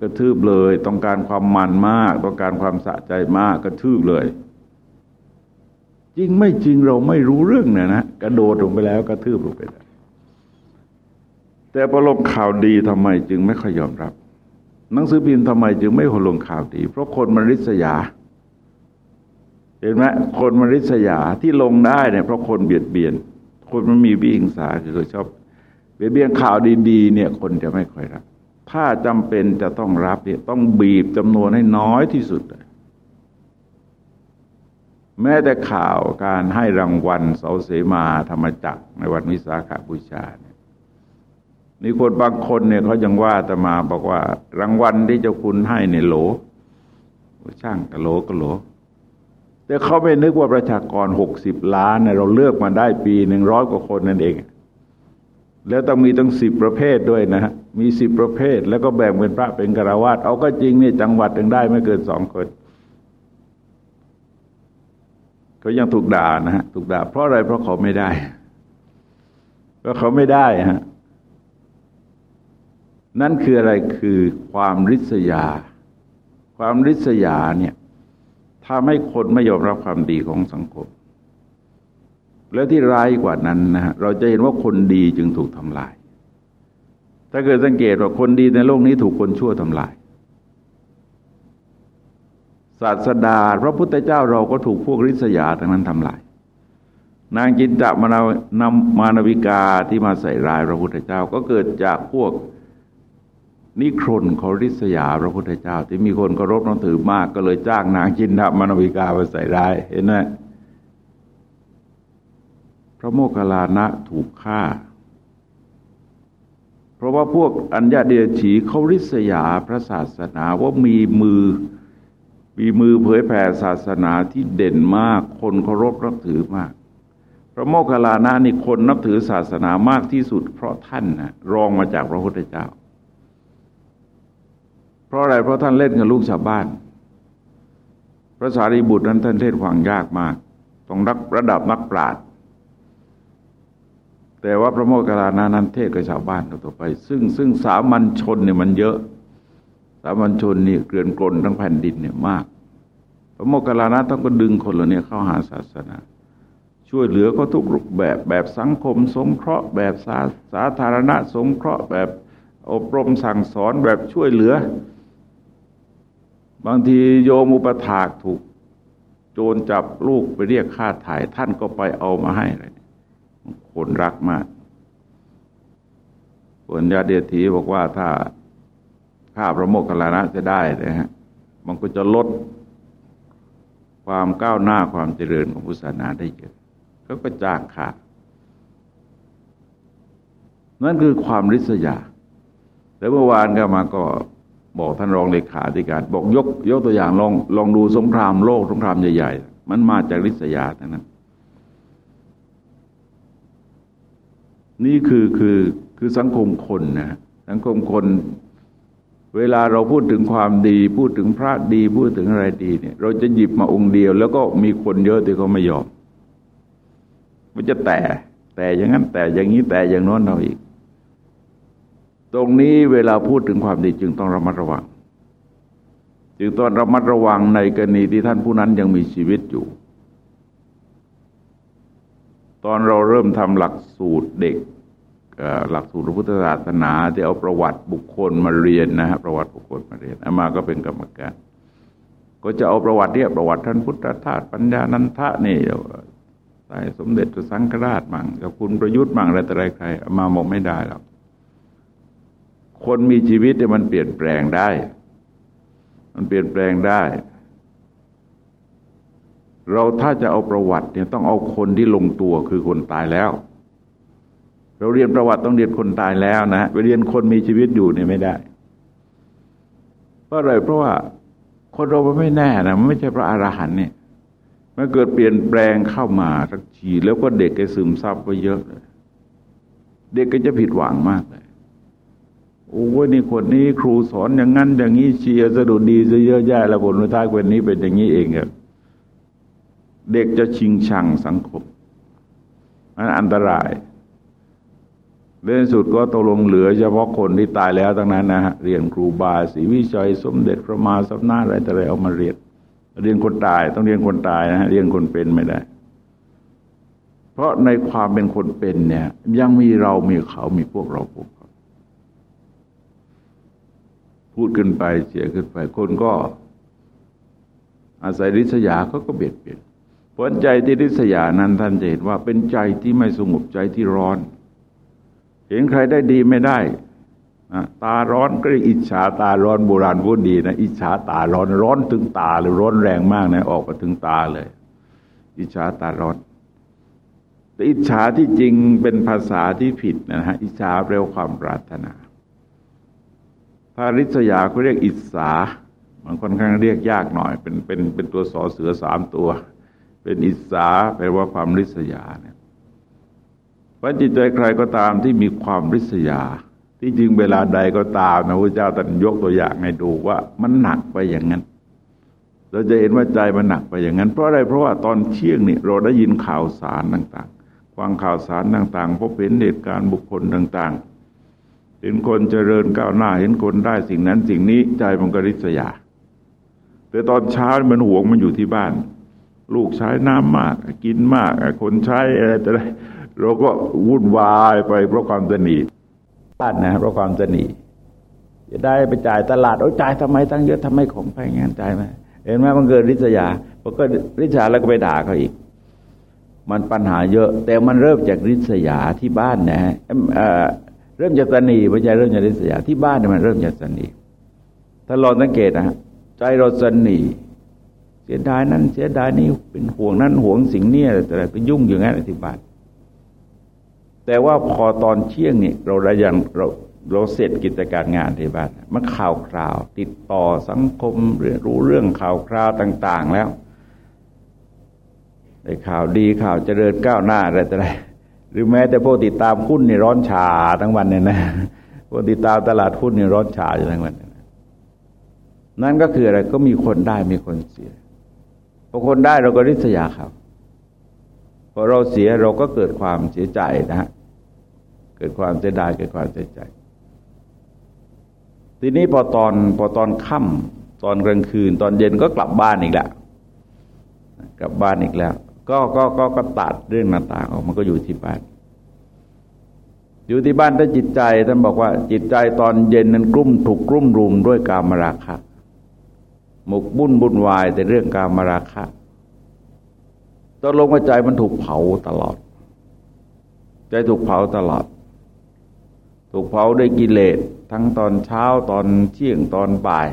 กระทืบเลย ต้องการความมันมาก ต้องการความสะใจมากกระทืบเลย จริงไม่จริงเราไม่รู้เรื่องเนี่ยนะกระโดดลงไปแล้วกระทืบลงไปแล้วแต่พอลงข่าวดีทำไมจึงไม่ค่อยยอมรับ หนังสือพิมพ์ทำไมจึงไม่คนลงข่าวดี เพราะคนมันริษยา เห็นไหมคนมันริษยาที่ลงได้เนี่ยเพราะคนเบียดเบียน คนมันมีวิหิงสาคือชอบเบียดเบียนข่าวดีๆ เนี่ยคนจะไม่ค่อยรับ ถ้าจำเป็นจะต้องรับเนี่ยต้องบีบจำนวนให้น้อยที่สุดเลย แม้แต่ข่าวการให้รางวัลเสาเสมาธรรมจักรในวันวิสาขบูชาเนี่ยมีคนบางคนเนี่ยเขายังว่าแต่มาบอกว่า รางวัลที่เจ้าคุณให้เนี่ยโหลช่างกะโหลกะโหลแต่เขาไม่นึกว่าประชากรหกสิบล้านเนี่ยเราเลือกมาได้ปีหนึ่งร้อยกว่าคนนั่นเอง แล้วต้องมีตั้งสิบประเภทด้วยนะฮะมีสิบประเภท แล้วก็แบ่งเป็นพระเป็นกระวาดเอาก็จริงเนี่ยจังหวัดยังได้ไม่เกินสองคน เขายังถูกด่านะฮะถูกด่า เพราะอะไรเพราะเขาไม่ได้ เพราะเขาไม่ได้ฮะนั่นคืออะไรคือความริษยา ความริษยาเนี่ยถ้าไม่คนไม่ยอมรับความดีของสังคม แล้วที่ร้ายกว่านั้นนะฮะเราจะเห็นว่าคนดีจึงถูกทำลาย ถ้าเกิดสังเกตว่าคนดีในโลกนี้ถูกคนชั่วทำลาย ศาสดาพระพุทธเจ้าเราก็ถูกพวกริษยาทั้งนั้นทำลาย นางจินตมานานำมานวิกาที่มาใส่ร้ายพระพุทธเจ้าก็เกิดจากพวกนิครนเขาริษยาพระพุทธเจ้า ที่มีคนเคารพนับถือมากก็เลยจ้างนางจินตมานวิกามาใส่ร้ายเห็นไหมพระโมคคัลลานะถูกฆ่า เพราะว่าพวกอัญญาเดียฉีเขาริษยาพระศาสนาว่ามีมือ มีมือเผยแผ่ศาสนาที่เด่นมาก คนเคารพนับถือมาก พระโมคคัลลานะนี่คนนับถือศาสนามากที่สุด เพราะท่านนะรองมาจากพระพุทธเจ้า เพราะอะไรเพราะท่านเล่นกับลูกชาวบ้าน พระสารีบุตรนั้นท่านเทศฟังยากมาก ต้องรักระดับนักปราชญ์แต่ว่าพระโมคคัลลานะนั้นเทศกับชาวบ้านต่อไป ซึ่งซึ่งสามัญชนเนี่ยมันเยอะามัญชนนี่เกลื่อนกลนทั้งแผ่นดินเนี่ยมาก พระโมคคัลลานะต้องก็ดึงคนเหล่านี้เข้าหาศาสนา ช่วยเหลือก็ทุกรูปแบบแบบสังคม สงเคราะห์แบบสาสาธารณะ สงเคราะห์แบบอบรมสั่งสอนแบบช่วยเหลือ บางทีโยมอุปถากถูก โจรจับลูกไปเรียกค่าถ่ายท่านก็ไปเอามาให้เลยคนรักมากคนญาเดียถีบอกว่าถ้า ข้าพระโมคคัลลานะจะได้นะฮะมันก็จะลดความก้าวหน้าความเจริญของพุทธศาสนาได้เยอะเขาก็จ้างค่านั่นคือความริษยาแต่เมื่อวานก็มาก็บอกท่านรองเลขาธิการ บอกยก ยกตัวอย่างลองลองดูสงครามโลกสงครามใหญ่ๆ มันมาจากริษยาทั้งนั้น นี่คือคือคือสังคมคนนะสังคมคน เวลาเราพูดถึงความดี พูดถึงพระดี พูดถึงอะไรดีเนี่ย เราจะหยิบมาองค์เดียว แล้วก็มีคนเยอะที่เขาไม่ยอม มันจะแต่แต่อย่างนั้นแต่อย่างนี้แต่อย่างโน้นเราอีก ตรงนี้เวลาพูดถึงความดีจึงต้องระมัดระวัง จึงต้องระมัดระวังในกรณีที่ท่านผู้นั้นยังมีชีวิตอยู่ ตอนเราเริ่มทำหลักสูตรเด็ก หลักสูตรพระพุทธศาสนา ที่เอาประวัติบุคคลมาเรียนนะฮะประวัติบุคคลมาเรียนอามาก็เป็นกรรมการ ก็จะเอาประวัติเนี่ยประวัติท่านพุทธทาสปัญญานันทะนี่ใส่สมเด็จพระสังฆราชมั่งกับคุณประยุทธ์มั่งอะไรแต่ไรใครอามาบอกไม่ได้หรอกคนมีชีวิตเนี่ยมันเปลี่ยนแปลงได้ มันเปลี่ยนแปลงได้ เราถ้าจะเอาประวัติเนี่ยต้องเอาคนที่ลงตัวคือคนตายแล้ว เราเรียนประวัติต้องเรียนคนตายแล้วนะไปเรียนคนมีชีวิตอยู่เนี่ยไม่ได้ เพราะอะไรเพราะว่าคนเราไม่แน่นะมันไม่ใช่พระอรหันต์เนี่ยมันเกิดเปลี่ยนแปลงเข้ามาสักทีแล้วก็เด็กก็ซึมซับไปเยอะเลย เด็กก็จะผิดหวังมากเลยโอ้ยนี่คนนี้ครูสอนอย่างนั้น อย่างนี้เชียร์สะดุดดีซะเยอะแยะแล้วผลท้ายคนนี้เป็นอย่างนี้เองครับเด็กจะชิงชังสังคมมันอันตราย เรื่องสุดก็ตกลงเหลือเฉพาะคนที่ตายแล้วตั้งนั้นนะฮะเรียนครูบาศรีวิชัยสมเด็จพระมาสัมนาอะไรแต่อะไรเอามาเรียนเรียนคนตายต้องเรียนคนตายนะฮะเรียนคนเป็นไม่ได้ เพราะในความเป็นคนเป็นเนี่ย ยังมีเรามีเขามีพวกเราพวกเขาพูดขึ้นไปเสียขึ้นไปคนก็ อาศัยริษยาเขาก็เบียดเบียนผลใจที่ริษยานั้นท่านจะเห็นว่าเป็นใจที่ไม่สงบใจที่ร้อน เห็นใครได้ดีไม่ได้ตาร้อนก็เรียกอิจฉาตาร้อนโบราณพูดดีนะอิจฉาตาร้อนร้อนถึงตาเลยร้อนแรงมากนะออกมาถึงตาเลย อิจฉาตาร้อน แต่อิจฉาที่จริงเป็นภาษาที่ผิดนะฮะอิจฉาเร็วความปรารถนาถ้าริษยาเขาเรียกอิสามันค่อนข้างเรียกยากหน่อย เป็นเป็นเป็นตัวสอเสือสามตัว เป็นอิสาแปลว่าความริษยาเนี่ย เพราะจิตใจใครก็ตามที่มีความริษยา ที่จริงเวลาใดก็ตามนะพระเจ้าตรัสยกตัวอย่างให้ดูว่ามันหนักไปอย่างนั้น เราจะเห็นว่าใจมันหนักไปอย่างนั้น เพราะอะไรเพราะว่าตอนเที่ยงนี่เราได้ยินข่าวสารต่างๆฟังข่าวสารต่างๆพบเห็นเหตุการณ์บุคคลต่าง ๆ เห็นคนเจริญก้าวหน้า เห็นคนได้สิ่งนั้นสิ่งนี้ใจมันก็ริษยา แต่ตอนเช้ามันห่วงมันอยู่ที่บ้าน ลูกใช้น้ำมาก กินมากคนใช้อะไรแต่ไร เราก็วุ่นวายไปเพราะความตนีบ้านนะเพราะความสนิจะได้ไปจ่ายตลาดโอ้จ่ายทำไมตั้งเยอะทำไมของแพงงั้นจ่ายไหมเห็นไหมมันเกิดริษยาพอก็ริษยาแล้วก็ไปด่าเขาอีก มันปัญหาเยอะ แต่มันเริ่มจากริษยาที่บ้านนะฮะเริ่มจากสนีไม่ใช่เริ่มจากริษยาที่บ้านเนี่ยมันเริ่มจากสนีถ้าเราสังเกตนะฮะใจเราสนีเสียดายนั้นเสียดายนี่เป็นห่วงนั้นห่วงสิ่งนี้แต่ก็ยุ่งอยู่งั้นที่บ้าน แต่ว่าพอตอนเที่ยงนี่เราได้ยังเราเราเสร็จกิจการงานที่บ้านมันข่าวคราว ติดต่อสังคมเรียนรู้เรื่องข่าวคราวต่าง ๆ แล้วได้ข่าวดีข่าวเจริญก้าวหน้าอะไรต่ออะไรหรือแม้แต่พวกติดตามหุ้นนี่ร้อนชาทั้งวันเนี่ยนะพวกติดตามตลาดหุ้นนี่ร้อนชาอยู่ทั้งวันนั่นก็คืออะไรก็มีคนได้มีคนเสียพอคนได้เราก็ริษยาครับ พอเราเสียเราก็เกิดความเสียใจนะฮะเกิดความเสียดายเกิดความเสียใจ ทีนี้พอตอนพอตอนค่ำตอนกลางคืน ตอนเย็นก็กลับบ้านอีกแล้วกลับบ้านอีกแล้ว ก็ก็ก็ก็ตัดเรื่องต่างๆออกมันก็อยู่ที่บ้าน อยู่ที่บ้านถ้าจิตใจท่านบอกว่า จิตใจตอนเย็นนั้นกลุ่มถูกกลุ่มรุมด้วยกามราคะ หมกบุ่นบุ่นวายแต่เรื่องกามราคะ ตอนลงใจมันถูกเผาตลอด ใจถูกเผาตลอด ถูกเผาด้วยกิเลสทั้งตอนเช้าตอนเที่ยงตอนบ่าย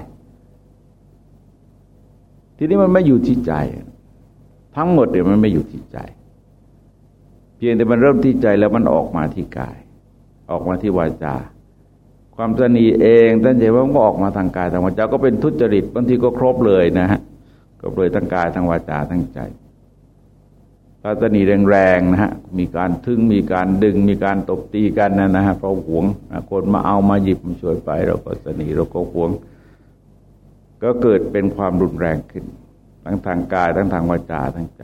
ทีนี้มันไม่อยู่ที่ใจ ทั้งหมดเดี๋ยวมันไม่อยู่ที่ใจ เพียงแต่มันเริ่มที่ใจแล้วมันออกมาที่กาย ออกมาที่วาจาความสนีเองท่านเห็นว่ามันก็ออกมาทางกายทางวาจาก็เป็นทุจริตบางทีก็ครบเลยนะฮะก็เลยทั้งกายทั้งวาจาทั้งใจ ถ้าตนีแรงๆนะฮะ มีการทึงมีการดึง มีการตบตีกันนะนะฮะเพราะหวงคนมาเอามาหยิบมาช่วยไป เราก็ตนีเราก็หวง ก็เกิดเป็นความรุนแรงขึ้น ทั้งทางกายทั้งทางวาจาทั้งใจ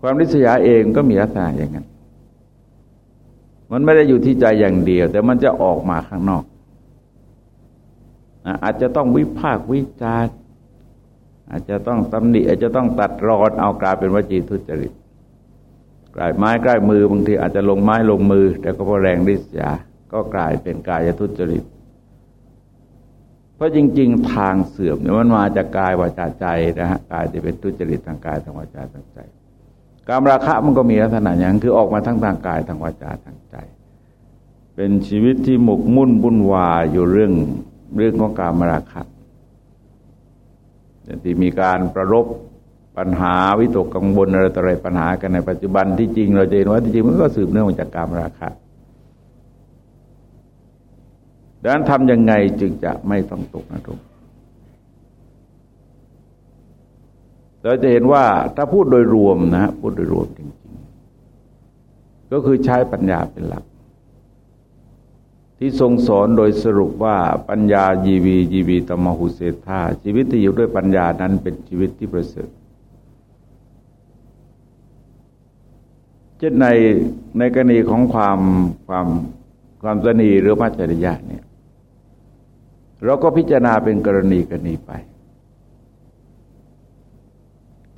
ความริษยาเองก็มีลักษณะอย่างนั้น มันไม่ได้อยู่ที่ใจอย่างเดียว แต่มันจะออกมาข้างนอกอาจจะต้องวิพากษ์วิจารณ์ อาจจะต้องตำหนิอาจจะต้องตัดรอนเอากลายเป็นวจีทุจริตกลายไม้ใกล้มือบางทีอาจจะลงไม้ลงมือ แต่ก็เพราะแรงริษยาก็กลายเป็นกายทุจริต เพราะจริง ๆ ทางเสื่อมเนี่ยมันมาจากกายวาจาใจนะฮะกายจะเป็นทุจริตทางกายทางวาจาทางใจการราคะมันก็มีลักษณะอย่าง คือออกมาทั้งทางกายทางวาจาทางใจ เป็นชีวิตที่หมกมุ่นบุ่นวายอยู่เรื่องเรื่องของการมราคะ ที่มีการประรบปัญหาวิตกกังวลอะไรต่ออะไรปัญหากันในปัจจุบันที่จริงเราจะเห็นว่าที่จริงมันก็สืบเนื่องมาจากการราคะดังนั้นทำยังไงจึงจะไม่ต้องตกนรกเราจะเห็นว่าถ้าพูดโดยรวมนะพูดโดยรวมจริงๆ ก็คือใช้ปัญญาเป็นหลัก ที่ทรงสอนโดยสรุปว่าปัญญายีวียีวีตมหุเศธาชีวิตที่อยู่ด้วยปัญญานั้นเป็นชีวิตที่ประเสริฐเช่นในในกรณีของความความความสนีหรือมัจจริยะเนี่ย เราก็พิจารณาเป็นกรณีกรณีไป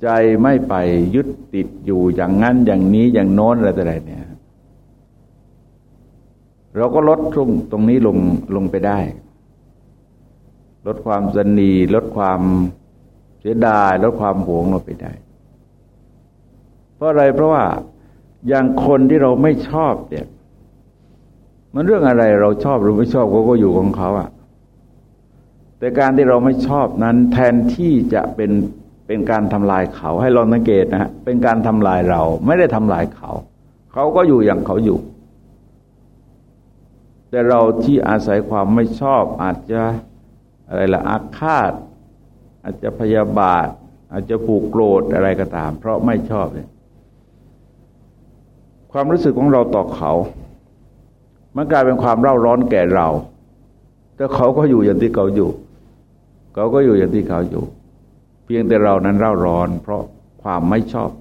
ใจไม่ไปยึดติดอยู่อย่างนั้นอย่างนี้อย่างโน้นอะไรต่ออะไรเนี่ย เราก็ลดตรงตรงนี้ลงลงไปได้ ลดความสนีลดความเสียดายลดความหวงลงไปได้ เพราะอะไรเพราะว่าอย่างคนที่เราไม่ชอบเนี่ย มันเรื่องอะไรเราชอบหรือไม่ชอบเขาก็อยู่ของเขาอะแต่การที่เราไม่ชอบนั้น แทนที่จะเป็นเป็นการทำลายเขาให้ลองสังเกตนะฮะเป็นการทำลายเรา ไม่ได้ทำลายเขา เขาก็อยู่อย่างเขาอยู่ แต่เราที่อาศัยความไม่ชอบ อาจจะอะไรละอาฆาต อาจจะพยาบาท อาจจะผูกโกรธอะไรก็ตาม เพราะไม่ชอบเนี่ยความรู้สึกของเราต่อเขา มันกลายเป็นความเร่าร้อนแก่เรา แต่เขาก็อยู่อย่างที่เขาอยู่ เขาก็อยู่อย่างที่เขาอยู่ เพียงแต่เรานั้นเร่าร้อน เพราะความไม่ชอบ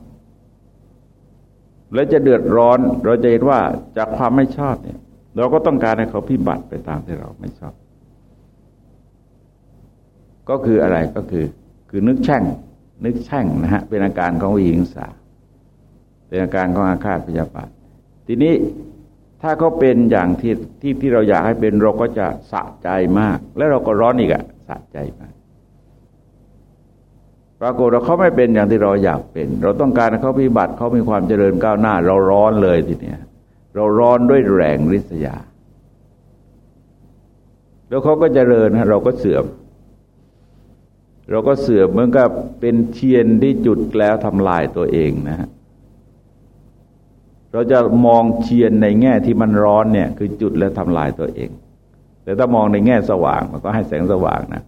และจะเดือดร้อน เราจะเห็นว่าจากความไม่ชอบเนี่ย เราก็ต้องการให้เขาพิบัติไปตามที่เราไม่ชอบ ก็คืออะไรก็คือคือนึกแช่ง นึกแช่งนะฮะเป็นอาการของวิหิงสาเป็นอาการของอาฆาตพยาบาท ทีนี้ถ้าเขาเป็นอย่างที่ที่ที่เราอยากให้เป็นเราก็จะสะใจมาก แล้วเราก็ร้อนอีกอะสะใจมากปรากฏว่าเขาไม่เป็นอย่างที่เราอยากเป็น เราต้องการให้เขาพิบัติเขามีความเจริญก้าวหน้า เราร้อนเลยทีเนี้ย เราร้อนด้วยแรงริษยา แล้วเขาก็เจริญเราก็เสื่อม เราก็เสื่อมเหมือนกับเป็นเทียนที่จุดแล้วทำลายตัวเองนะฮะเราจะมองเทียนในแง่ที่มันร้อนเนี่ยคือจุดแล้วทำลายตัวเอง แต่ถ้ามองในแง่สว่างมันก็ให้แสงสว่างนะ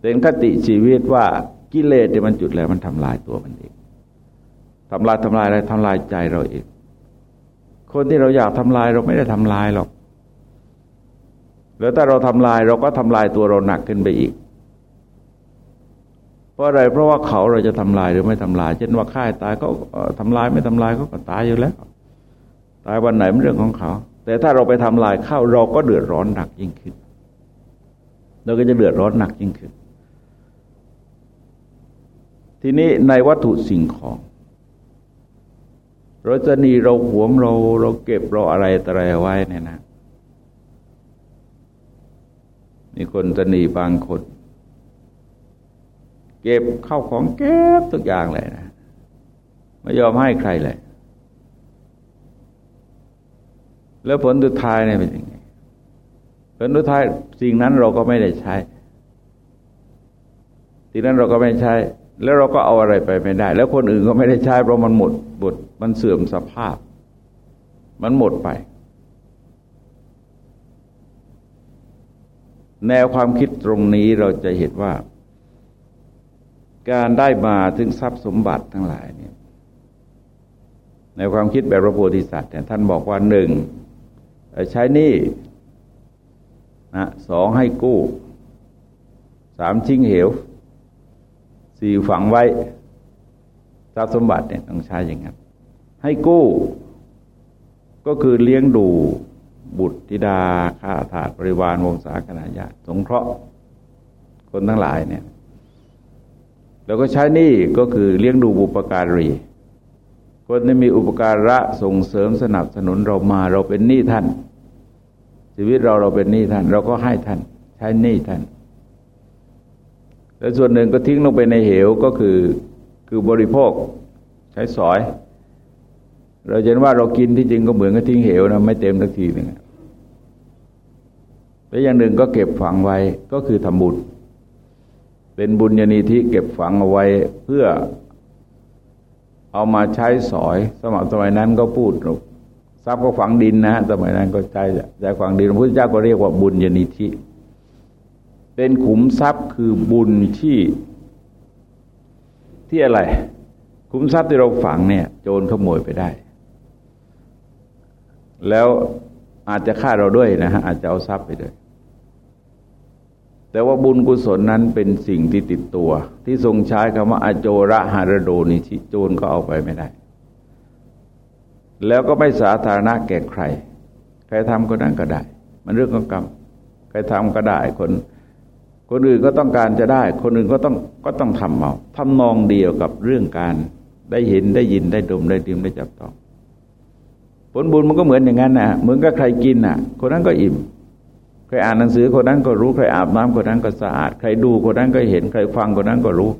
เป็นคติชีวิตว่ากิเลสเนี่ยมันจุดแล้วมันทำลายตัวมันเองทำลายทำลายอะไรทำลายใจเราเอง คนที่เราอยากทำลายเราไม่ได้ทำลายหรอกแล้วถ้าเราทำลายเราก็ทำลายตัวเราหนักขึ้นไปอีก เพราะอะไรเพราะว่าเขาเราจะทำลายหรือไม่ทำลาย เช่นว่าค่ายตายก็ทำลายไม่ทำลายก็ตายอยู่แล้ว ตายวันไหนเป็นเรื่องของเขา แต่ถ้าเราไปทำลายเข้าเราก็เดือดร้อนหนักยิ่งขึ้น เราก็จะเดือดร้อนหนักยิ่งขึ้น ทีนี้ในวัตถุสิ่งของ เราจะนีเราหวงเราเราเก็บเราอะไรอะไรไว้เนี่ยนะ มีคนจะนีบางคน เก็บเข้าของเก็บทุกอย่างเลยนะ ไม่ยอมให้ใครเลย แล้วผลสุดท้ายเนี่ยเป็นยังไงผลสุดท้ายสิ่งนั้นเราก็ไม่ได้ใช้สิ่งนั้นเราก็ไม่ใช้ แล้วเราก็เอาอะไรไปไม่ได้ แล้วคนอื่นก็ไม่ได้ใช้เพราะมันหมดบทมันเสื่อมสภาพ มันหมดไป แนวความคิดตรงนี้เราจะเห็นว่า การได้มาถึงทรัพย์สมบัติทั้งหลายเนี่ยในความคิดแบบพระโพธิสัตว์เนี่ยท่านบอกว่าหนึ่งใช้นี่นะสองให้กู้สามชิงเหว สี่ฝังไว้ทรัพย์สมบัติเนี่ยต้องใช้อย่างนั้น ให้กู้ ก็คือเลี้ยงดูบุตรธิดาข้าทาสบริวารวงศาคณะญาติสงเคราะห์คนทั้งหลายเนี่ย แล้วก็ใช้นี่ก็คือเลี้ยงดูบุปการี คนที่มีอุปการะส่งเสริมสนับสนุนเรามาเราเป็นหนี้ท่าน ชีวิตเราเราเป็นหนี้ท่าน เราก็ให้ท่าน ใช้หนี้ท่าน แล้วส่วนหนึ่งก็ทิ้งลงไปในเหวก็คือคือบริโภคใช้สอย เราเห็นว่าเรากินที่จริงก็เหมือนกับทิ้งเหวนะไม่เต็มสักทีหนึ่งแล้วอย่างหนึ่งก็เก็บฝังไว้ก็คือทำบุญ เป็นบุญญาณิธิเก็บฝังเอาไว้เพื่อเอามาใช้สอย สมัยสมัยนั้นก็พูดทรัพย์ก็ฝังดินนะสมัยนั้นก็ใช้ใช้ฝังดินพระพุทธเจ้าก็เรียกว่าบุญญาณิธิ เป็นขุมทรัพย์คือบุญที่ที่อะไร ขุมทรัพย์ที่เราฝังเนี่ย โจรขโมยไปได้ แล้วอาจจะฆ่าเราด้วยนะฮะอาจจะเอาทรัพย์ไปด้วย แต่ว่าบุญกุศลนั้นเป็นสิ่งที่ติดตัว ที่ทรงใช้คำว่าอโจระหารโดนิชิโจรก็เอาไปไม่ได้ แล้วก็ไม่สาธารณะแก่ใคร ใครทำก็นั้นก็ได้ มันเรื่องของกรรม ใครทำก็ได้คน คนอื่นก็ต้องการจะได้ คนอื่นก็ต้องก็ต้องทำเอาทำนองเดียวกับเรื่องการได้เห็นได้ยินได้ดมได้ดื่มได้จับต้อง ผลบุญมันก็เหมือนอย่างนั้นนะเหมือนกับใครกินน่ะ คนนั้นก็อิ่ม ใครอ่านหนังสือคนนั้นก็รู้ ใครอาบน้ำคนนั้นก็สะอาด ใครดูคนนั้นก็เห็น ใครฟังคนนั้นก็รู้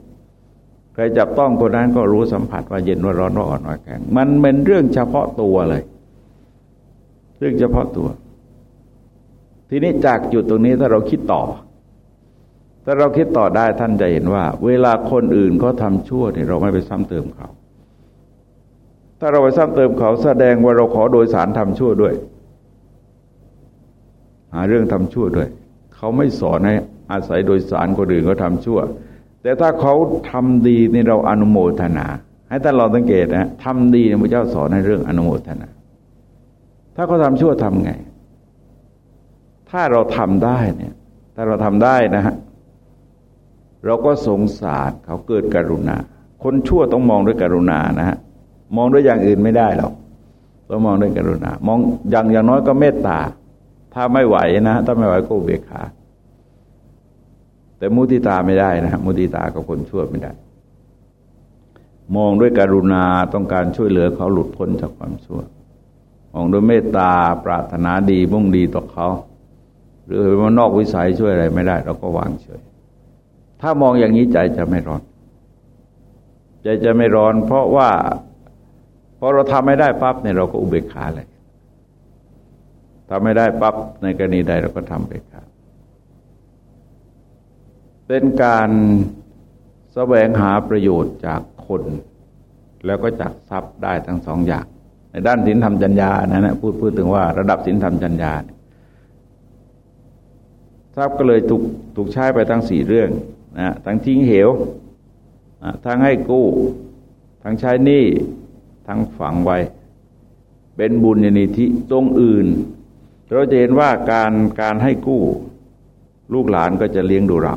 ใครจับต้องคนนั้นก็รู้สัมผัสว่าเย็นว่าร้อนว่าอ่อนว่าแข็ง มันเป็นเรื่องเฉพาะตัวเลย เรื่องเฉพาะตัว ทีนี้จากจุดตรงนี้ถ้าเราคิดต่อ ถ้าเราคิดต่อได้ท่านจะเห็นว่า เวลาคนอื่นเขาทาชั่วเนี่ยเราไม่ไปซ้ำเติมเขา ถ้าเราไปซ้ำเติมเขาแสดงว่าเราขอโดยสารทำชั่วด้วย หาเรื่องทำชั่วด้วย เขาไม่สอนให้อาศัยโดยสารคนอื่นเขาทาชั่ว แต่ถ้าเขาทำดีนี่เราอนุโมทนา ให้ท่านลองสังเกตนะทำดีพระเจ้าสอนในเรื่องอนุโมทนา ถ้าเขาทาชั่วทำไง ถ้าเราทำได้เนี่ย ถ้าเราทำได้นะฮะ เราก็สงสารเขาเกิดกรุณา คนชั่วต้องมองด้วยกรุณานะฮะมองด้วยอย่างอื่นไม่ได้หรอกต้องมองด้วยกรุณา มองอย่างอย่างน้อยก็เมตตา ถ้าไม่ไหวนะ ถ้าไม่ไหวก็เบกขาแต่มุติตาไม่ได้นะมุติตากับคนชั่วไม่ได้ มองด้วยการุณาต้องการช่วยเหลือเขาหลุดพ้นจากความชั่ว มองด้วยเมตตาปรารถนาดีมุ่งดีต่อเขา หรือว่านอกวิสัยช่วยอะไรไม่ได้ เราก็วางเฉย ถ้ามองอย่างนี้ใจจะไม่ร้อน ใจจะไม่ร้อน เพราะว่าพอเราทำไม่ได้ปั๊บเนี่ยเราก็อุเบกขาเลยทำไม่ได้ปั๊บในกรณีใดเราก็ทำไปครับเป็นการแสวงหาประโยชน์จากคน แล้วก็จากทรัพย์ได้ทั้งสองอย่าง ในด้านศีลธรรมจัญญานะนะพูดพูดถึงว่าระดับศีลธรรมจัญญาทรัพย์ก็เลยถูกถูกใช้ไปทั้งสี่เรื่อง นะทั้งทิ้งเหวทั้งให้กู้ ทั้งใช้หนี้ทั้งฝังไว้ เป็นบุญญาณิธิตรงอื่น เราจะเห็นว่าการการให้กู้ ลูกหลานก็จะเลี้ยงดูเรา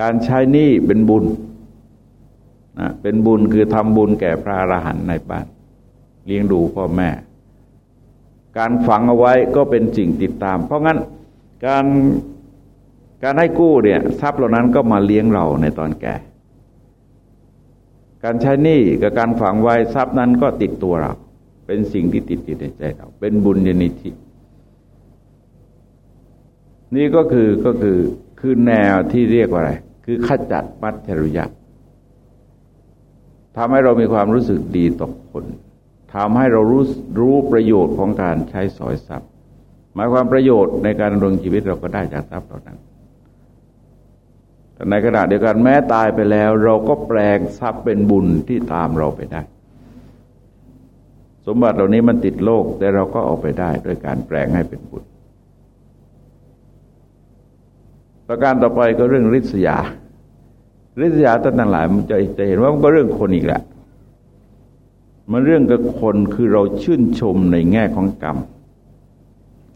การใช้หนี้เป็นบุญนะเป็นบุญคือทำบุญแก่พระอรหันต์ในบ้าน เลี้ยงดูพ่อแม่ การฝังเอาไว้ก็เป็นสิ่งติดตาม เพราะงั้นการ การให้กู้เนี่ยทรัพย์เหล่านั้นก็มาเลี้ยงเราในตอนแก่ การใช้หนี้กับการฝังไว้ทรัพย์นั้นก็ติดตัวเรา เป็นสิ่งที่ติดติดในใจเรา เป็นบุญญาณิธินี่ก็คือก็คือคือแนวที่เรียกว่าอะไร คือขจัดมัจฉริยะทำให้เรามีความรู้สึกดีต่อคนทำให้เรารู้รู้ประโยชน์ของการใช้สอยทรัพย์ หมายความประโยชน์ในการดำรงชีวิตเราก็ได้จากทรัพย์เหล่านั้น ในขณะเดียวกันแม้ตายไปแล้ว เราก็แปลงทรัพย์เป็นบุญที่ตามเราไปได้ สมบัติเหล่านี้มันติดโลกแต่เราก็เอาไปได้โดยการแปลงให้เป็นบุญ ประการต่อไปก็เรื่องริษยา ริษยาตั้งหลายมันจะจะเห็นว่ามันก็เรื่องคนอีกแหละ มันเรื่องกับคนคือเราชื่นชมในแง่ของกรรม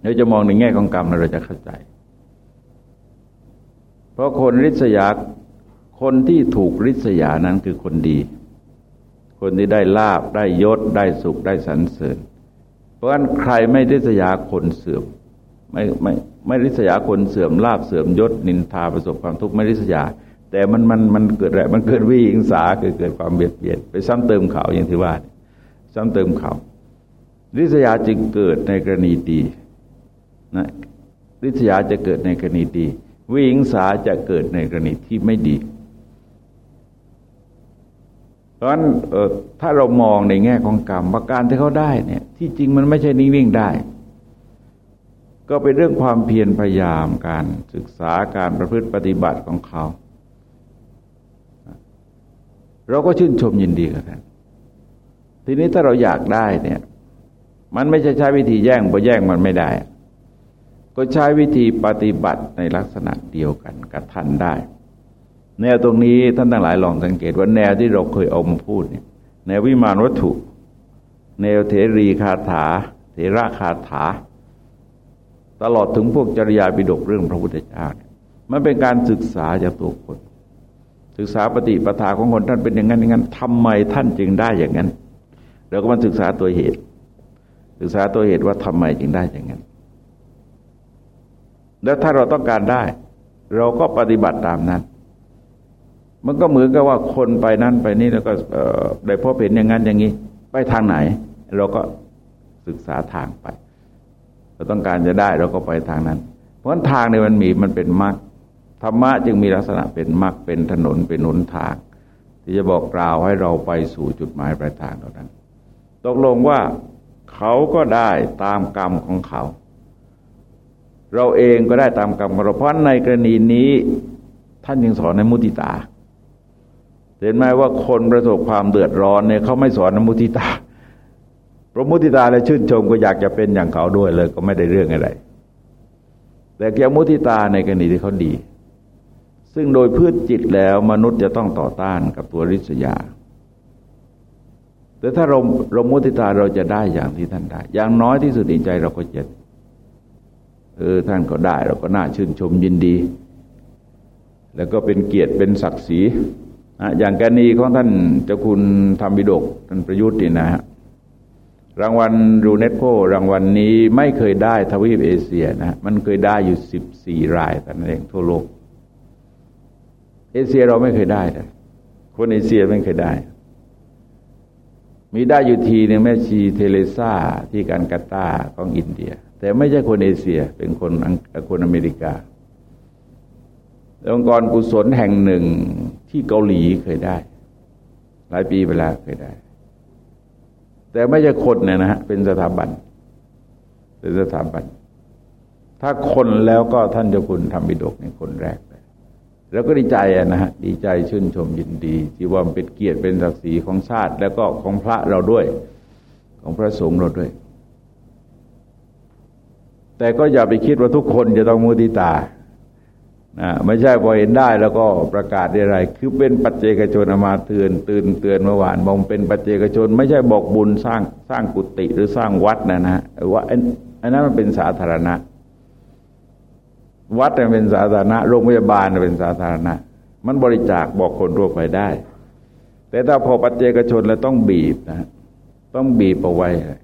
เราจะมองในแง่ของกรรมเราจะเข้าใจ เพราะคนริษยา คนที่ถูกริษยานั้นคือคนดี คนที่ได้ลาบได้ยศได้สุขได้สรรเสริญ เพราะฉะนั้นใครไม่ริษยาคนเสื่อม ไม่ไม่ไม่ริษยาคนเสื่อมลาบเสื่อมยศนินทาประสบความทุกข์ไม่ริษยา แต่มันมันมันเกิดอะไรมันเกิดวิหิงสาเกิดเกิดความเบียดเบียนไปซ้ำเติมเขาอย่างที่ว่าซ้ำเติมเขาริษยาจึงเกิดในกรณีดีนะริษยาจะเกิดในกรณีดี วิหิงสาจะเกิดในกรณีที่ไม่ดี เพราะฉะนั้นถ้าเรามองในแง่ของกรรมประการที่เขาได้เนี่ย ที่จริงมันไม่ใช่นิ่งๆได้ ก็เป็นเรื่องความเพียรพยายามการศึกษาการประพฤติปฏิบัติของเขา เราก็ชื่นชมยินดีกับท่านทีนี้ถ้าเราอยากได้เนี่ย มันไม่ใช่ใช้วิธีแย่งพอแย่งมันไม่ได้ ก็ใช้วิธีปฏิบัติในลักษณะเดียวกันกับท่านได้ แนวตรงนี้ท่านทั้งหลายลองสังเกตว่าแนวที่เราเคยเอามาพูดเนี่ยแนววิมานวัตถุ แนวเทรีคาถา เทระคาถา ตลอดถึงพวกจริยาปิฎกเรื่องพระพุทธเจ้าเนี่ยมันเป็นการศึกษาจากตัวคน ศึกษาปฏิปทาของคนท่านเป็นอย่างนั้นอย่างนั้นทำไมท่านจึงได้อย่างนั้นเราก็มาศึกษาตัวเหตุ ศึกษาตัวเหตุว่าทำไมจึงได้อย่างนั้น แล้วถ้าเราต้องการได้ เราก็ปฏิบัติตามนั้น มันก็เหมือนกับว่าคนไปนั้นไปนี่แล้วก็ได้พบเห็นอย่างนั้นอย่างนี้ ไปทางไหน เราก็ศึกษาทางไป เราต้องการจะได้เราก็ไปทางนั้น เพราะทางในมันมีมันเป็นมรรคธรรมะจึงมีลักษณะเป็นมรรคเป็นถนนเป็นหนทาง ที่จะบอกกล่าวให้เราไปสู่จุดหมายปลายทางเท่านั้น ตกลงว่าเขาก็ได้ตามกรรมของเขา เราเองก็ได้ตามกรรมของเราเพราะในกรณีนี้ ท่านยังสอนในมุติตา เห็นไหมว่าคนประสบความเดือดร้อนเนี่ยเขาไม่สอนในมุติตาพระมุติตาเลยชื่นชมก็อยากจะเป็นอย่างเขาด้วยเลยก็ไม่ได้เรื่องอะไร แต่เกี่ยวมุติตาในกรณีที่เขาดี ซึ่งโดยพื้นจิตแล้วมนุษย์จะต้องต่อต้านกับตัวริษยา แต่ถ้าเราเรามุติตาเราจะได้อย่างที่ท่านได้ อย่างน้อยที่สุดในใจเราก็จะ เออท่านก็ได้เราก็น่าชื่นชมยินดี แล้วก็เป็นเกียรติเป็นศักดิ์ศรีอย่างกรณีของท่านเจ้าคุณธรรมปิฎกท่านประยุทธ์นี่นะฮะรางวัลยูเนสโกรางวัลนนี้ไม่เคยได้ทวีปเอเชียนะมันเคยได้อยู่สิบสี่รายแต่นั่นเองทั่วโลก เอเชียเราไม่เคยได้เลยคนเอเชียไม่เคยได้ มีได้อยู่ทีหนึ่งแม่ชีเทเรซาที่การกาตาของอินเดีย แต่ไม่ใช่คนเอเชีย เป็นคนคนอเมริกาองค์กรกุศลแห่งหนึ่งที่เกาหลีเคยได้ หลายปีเวลาเคยได้ แต่ไม่ใช่คนเนี่ยนะฮะเป็นสถาบัน เป็นสถาบัน ถ้าคนแล้วก็ท่านเจ้าคุณทำบิดกในคนแรกเลยแล้วก็ดีใจนะฮะดีใจชื่นชมยินดี ที่ว่าเป็นเกียรติเป็นศักดิ์ศรีของชาติ แล้วก็ของพระเราด้วย ของพระสงฆ์เราด้วย แต่ก็อย่าไปคิดว่าทุกคนจะต้องมุติตานะไม่ใช่พอเห็นได้แล้วก็ประกาศอะไร คือเป็นปัจเจกชนมาเตือนตื่นเตือนเมื่อวานมองเป็นปัจเจกชน ไม่ใช่บอกบุญสร้างสร้างกุฏิหรือสร้างวัดนะนะว่าอันนั้นมันเป็นสาธารณะ วัดเป็นสาธารณะ โรงพยาบาลเป็นสาธารณะ มันบริจาคบอกคนทั่วไปได้ แต่ถ้าพอปัจเจกชนแล้วต้องบีบนะ ต้องบีบเอาไว้เ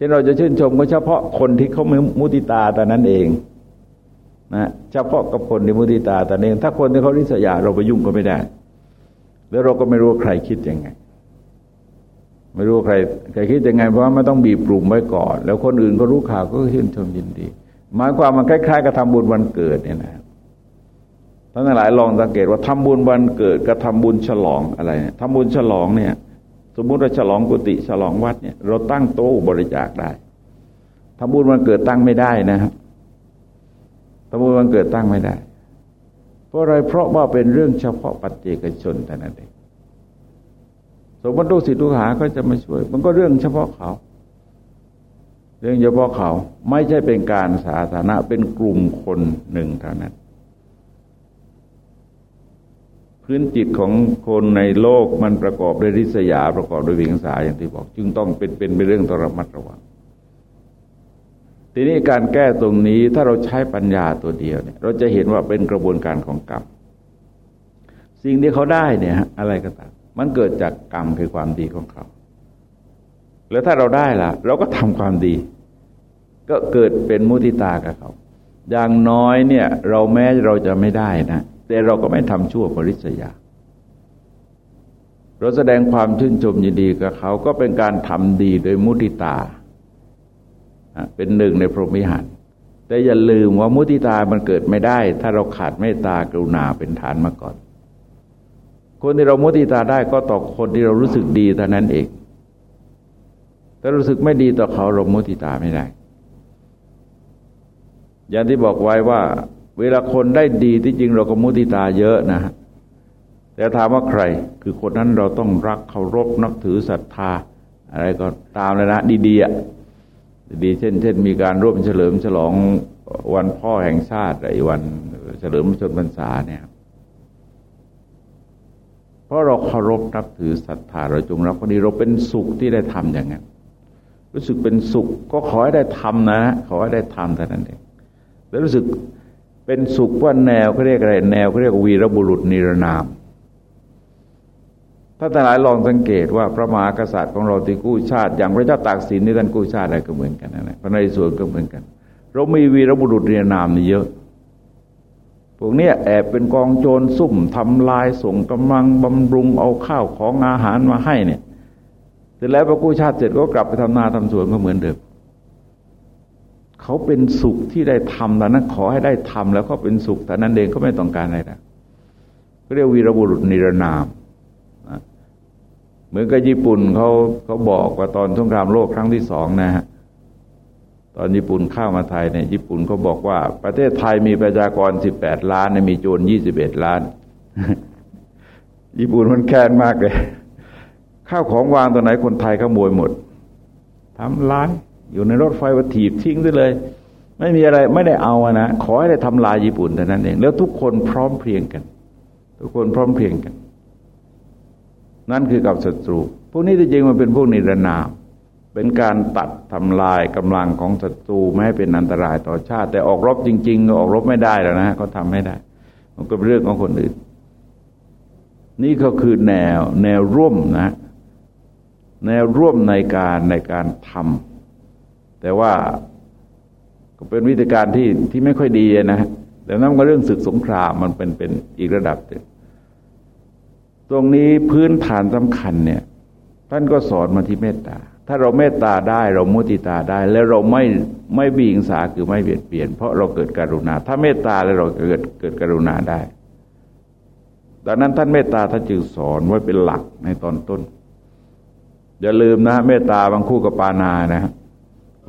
ช่นเราจะชื่นชมก็เฉพาะคนที่เขามุติตาแต่นั้นเองนะเฉพาะกับคนที่มุติตาแต่นั้นเอง ถ้าคนที่เขาริษยาเราไปยุ่งก็ไม่ได้ แล้วเราก็ไม่รู้ใครคิดยังไง ไม่รู้ใครใครคิดยังไง เพราะว่าไม่ต้องบีบปลุ่มไว้ก่อน แล้วคนอื่นก็รู้ข่าวก็ชื่นชมยินดี หมายความมันคล้ายๆกับทำบุญวันเกิดเนี่ยนะท่านหลายลองสังเกตว่าทำบุญวันเกิดกับทาบุญฉลองอะไรเนี่ยทำบุญฉลองเนี่ย สมมุติเราฉลองกุฏิฉลองวัดเนี่ย เราตั้งโต๊ะบริจาคได้ทำบุญวันเกิดตั้งไม่ได้นะครับทำบุญวันเกิดตั้งไม่ได้ เพราะอะไรเพราะว่าเป็นเรื่องเฉพาะปัจเจกชนแต่นั้นเองสมมติลูกศิษย์ลูกหาก็จะมาช่วย มันก็เรื่องเฉพาะเขา เรื่องเฉพาะเขา ไม่ใช่เป็นการสาธารณะเป็นกลุ่มคนหนึ่งเท่านั้น พื้นจิตของคนในโลกมันประกอบด้วยริษยาประกอบด้วยวิงสาอย่างที่บอก จึงต้องเป็นเป็นเรื่องต้องระมัดระวังทีนี้การแก้ตรงนี้ถ้าเราใช้ปัญญาตัวเดียวเนี่ย เราจะเห็นว่าเป็นกระบวนการของกรรมสิ่งที่เขาได้เนี่ยอะไรก็ตามมันเกิดจากกรรมคือความดีของเขา แล้วถ้าเราได้ล่ะ เราก็ทำความดี ก็เกิดเป็นมุติตากับเขา อย่างน้อยเนี่ย เราแม้เราจะไม่ได้นะ แต่เราก็ไม่ทำชั่วปริศยา เราแสดงความชื่นชมยินดีกับเขาก็เป็นการทำดีโดยมุติตา เป็นหนึ่งในพรหมิหารแต่อย่าลืมว่ามุติตามันเกิดไม่ได้ ถ้าเราขาดเมตตากรุณาเป็นฐานมาก่อน คนที่เรามุติตาได้ก็ต่อคนที่เรารู้สึกดีเท่านั้นเองถ้ารู้สึกไม่ดีต่อเขาเรามุติตาไม่ได้ อย่างที่บอกไว้ว่า เวลาคนได้ดีที่จริงเราก็มุติตาเยอะนะฮะแต่ถามว่าใคร คือคนนั้นเราต้องรักเคารพนับถือศรัทธา อะไรก็ตามเลยนะ ดีๆอะดีเช่น เช่น มีการร่วมเฉลิมฉลองวันพ่อแห่งชาติไอ้วันเฉลิมชนพรรษาเนี่ย เพราะเราเคารพนับถือศรัทธาเราจงรักพอดีเราเป็นสุขที่ได้ทำอย่างนั้น รู้สึกเป็นสุขก็ขอให้ได้ทำนะ ขอให้ได้ทำแต่นั้นเองแล้วรู้สึก เป็นสุขว่าแนวเขาเรียกอะไร แนวเขาเรียกวีรบุรุษนิรนาม ถ้าแต่หลายลองสังเกตว่าพระมหากษัตริย์ของเราที่กู้ชาติ อย่างพระเจ้าตากสินที่ท่านกู้ชาติอะไรก็เหมือนกันนะพระนเรศวรก็เหมือนกัน เรามีวีรบุรุษเรียนามนี่เยอะพวกนี้แอบเป็นกองโจรซุ่มทำลายส่งกำลังบำรุงเอาข้าวของอาหารมาให้เนี่ยเสร็จแล้วพอกู้ชาติเสร็จก็กลับไปทำนาทำสวนก็เหมือนเดิม เขาเป็นสุขที่ได้ทำแต่นั้นขอให้ได้ทำแล้วก็เป็นสุขแต่นั้นเองก็ไม่ต้องการอะไรนะเรียกวีรบุรุษนิรนามเหมือนกับญี่ปุ่นเขาเขาบอกว่าตอนสงครามโลกครั้งที่สองนะฮะตอนญี่ปุ่นเข้ามาไทยเนี่ยญี่ปุ่นเขาบอกว่า ประเทศไทยมีประชากรสิบแปดล้านมีโจรยี่สิบเอ็ดล้าน ญี่ปุ่นมันแค้นมากเลยข้าวของวางตัวไหนคนไทยขโมยหมดทำลาย อยู่ในรถไฟว่าถีบทิ้งไปเลย ไม่มีอะไรไม่ได้เอาอะนะขอให้ได้ทำลายญี่ปุ่นแต่นั้นเองแล้วทุกคนพร้อมเพรียงกัน ทุกคนพร้อมเพรียงกัน นั่นคือกับศัตรู พวกนี้จริงมันเป็นพวกนิรนาม เป็นการตัดทำลายกำลังของศัตรูไม่ให้เป็นอันตรายต่อชาติ แต่ออกรบจริง ๆ ก็ออกรบไม่ได้แล้วนะเขาทำไม่ได้ มันก็เป็นเรื่องของคนอื่น นี่ก็คือแนวแนวร่วมนะ แนวร่วมในการในการทำ แต่ว่าก็เป็นวิธีการที่ที่ไม่ค่อยดีนะแต่นั่นก็เรื่องศึกสงครามมันเป็นเป็นอีกระดับหนึ่งตรงนี้พื้นฐานสำคัญเนี่ย ท่านก็สอนมาที่เมตตา ถ้าเราเมตตาได้เรามุติตาได้ แล้วเราไม่ไม่บีงสาคือไม่เบียดเบียน เพราะเราเกิดกรุณา ถ้าเมตตาแล้วเราเกิดเกิดกรุณาได้ดังนั้นท่านเมตตาท่านจึงสอนไว้เป็นหลักในตอนต้น อย่าลืมนะเมตตาบางคู่กับปานานะ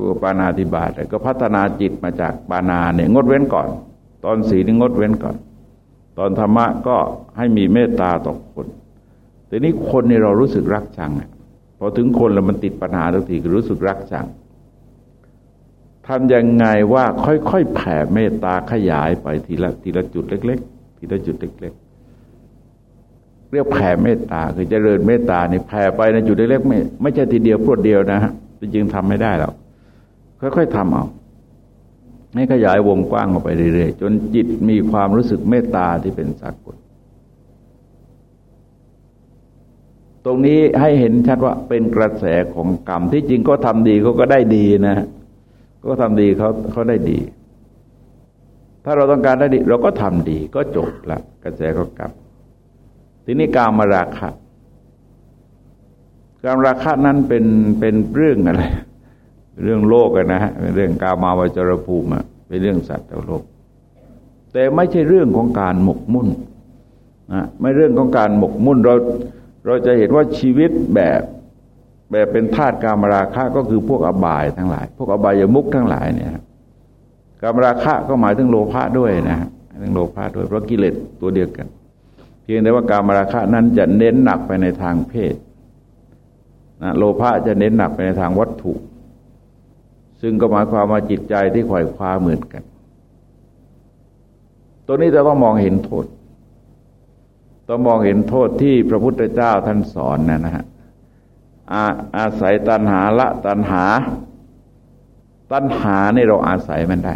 คู่กับปานาธิบาตก็พัฒนาจิตมาจากปานาเนี่ยงดเว้นก่อน ตอนสีนี่งดเว้นก่อน ตอนธรรมะก็ให้มีเมตตาต่อคนแต่นี้คนในเรารู้สึกรักชังพอถึงคนแล้วมันติดปัญหาทุกทีก็รู้สึกรักชังทำยังไงว่าค่อยๆแผ่เมตตาขยายไปทีละทีละจุดเล็ก ๆ ทีละจุดเล็ก ๆเรียกแผ่เมตตาคือเจริญเมตตานี่แผ่ไปในจุดเล็กๆไม่ไม่ใช่ทีเดียวพรวดเดียวนะฮะจริงๆทำไม่ได้หรอก ค่อยๆทำเอาให้ขยายวงกว้างออกไปเรื่อยๆ จนจิตมีความรู้สึกเมตตาที่เป็นสากลตรงนี้ให้เห็นชัดว่าเป็นกระแสของกรรมที่จริงก็ทำดีเขาก็ได้ดีนะ ก็ทำดีเขาเขาได้ดี ถ้าเราต้องการได้ดี เราก็ทำดีก็จบละกระแสก็กลับทีนี้การมาราคะการราคะนั้นเป็นเป็นเรื่องอะไร เรื่องโลกนะฮะเป็นเรื่องกามาวจรภูมิเป็นเรื่องสัตว์โลก แต่ไม่ใช่เรื่องของการหมกมุ่นนะไม่เรื่องของการหมกมุ่นเราเราจะเห็นว่าชีวิตแบบแบบเป็นธาตุกามราคะก็คือพวกอบายทั้งหลาย พวกอบายมุกทั้งหลายเนี่ยกามราคะก็หมายถึงโลภะด้วยนะฮะถึงโลภะด้วยเพราะกิเลสตัวเดียวกัน เพียงแต่ว่ากามราคะนั้นจะเน้นหนักไปในทางเพศนะโลภะจะเน้นหนักไปในทางวัตถุ ซึ่งก็หมายความว่าจิตใจที่ขวายคว้าเหมือนกัน ตัวนี้จะต้องมองเห็นโทษ ต้องมองเห็นโทษที่พระพุทธเจ้าท่านสอนนะนะฮะอาอาศัยตัณหาละตัณหา ตัณหาในเราอาศัยมันได้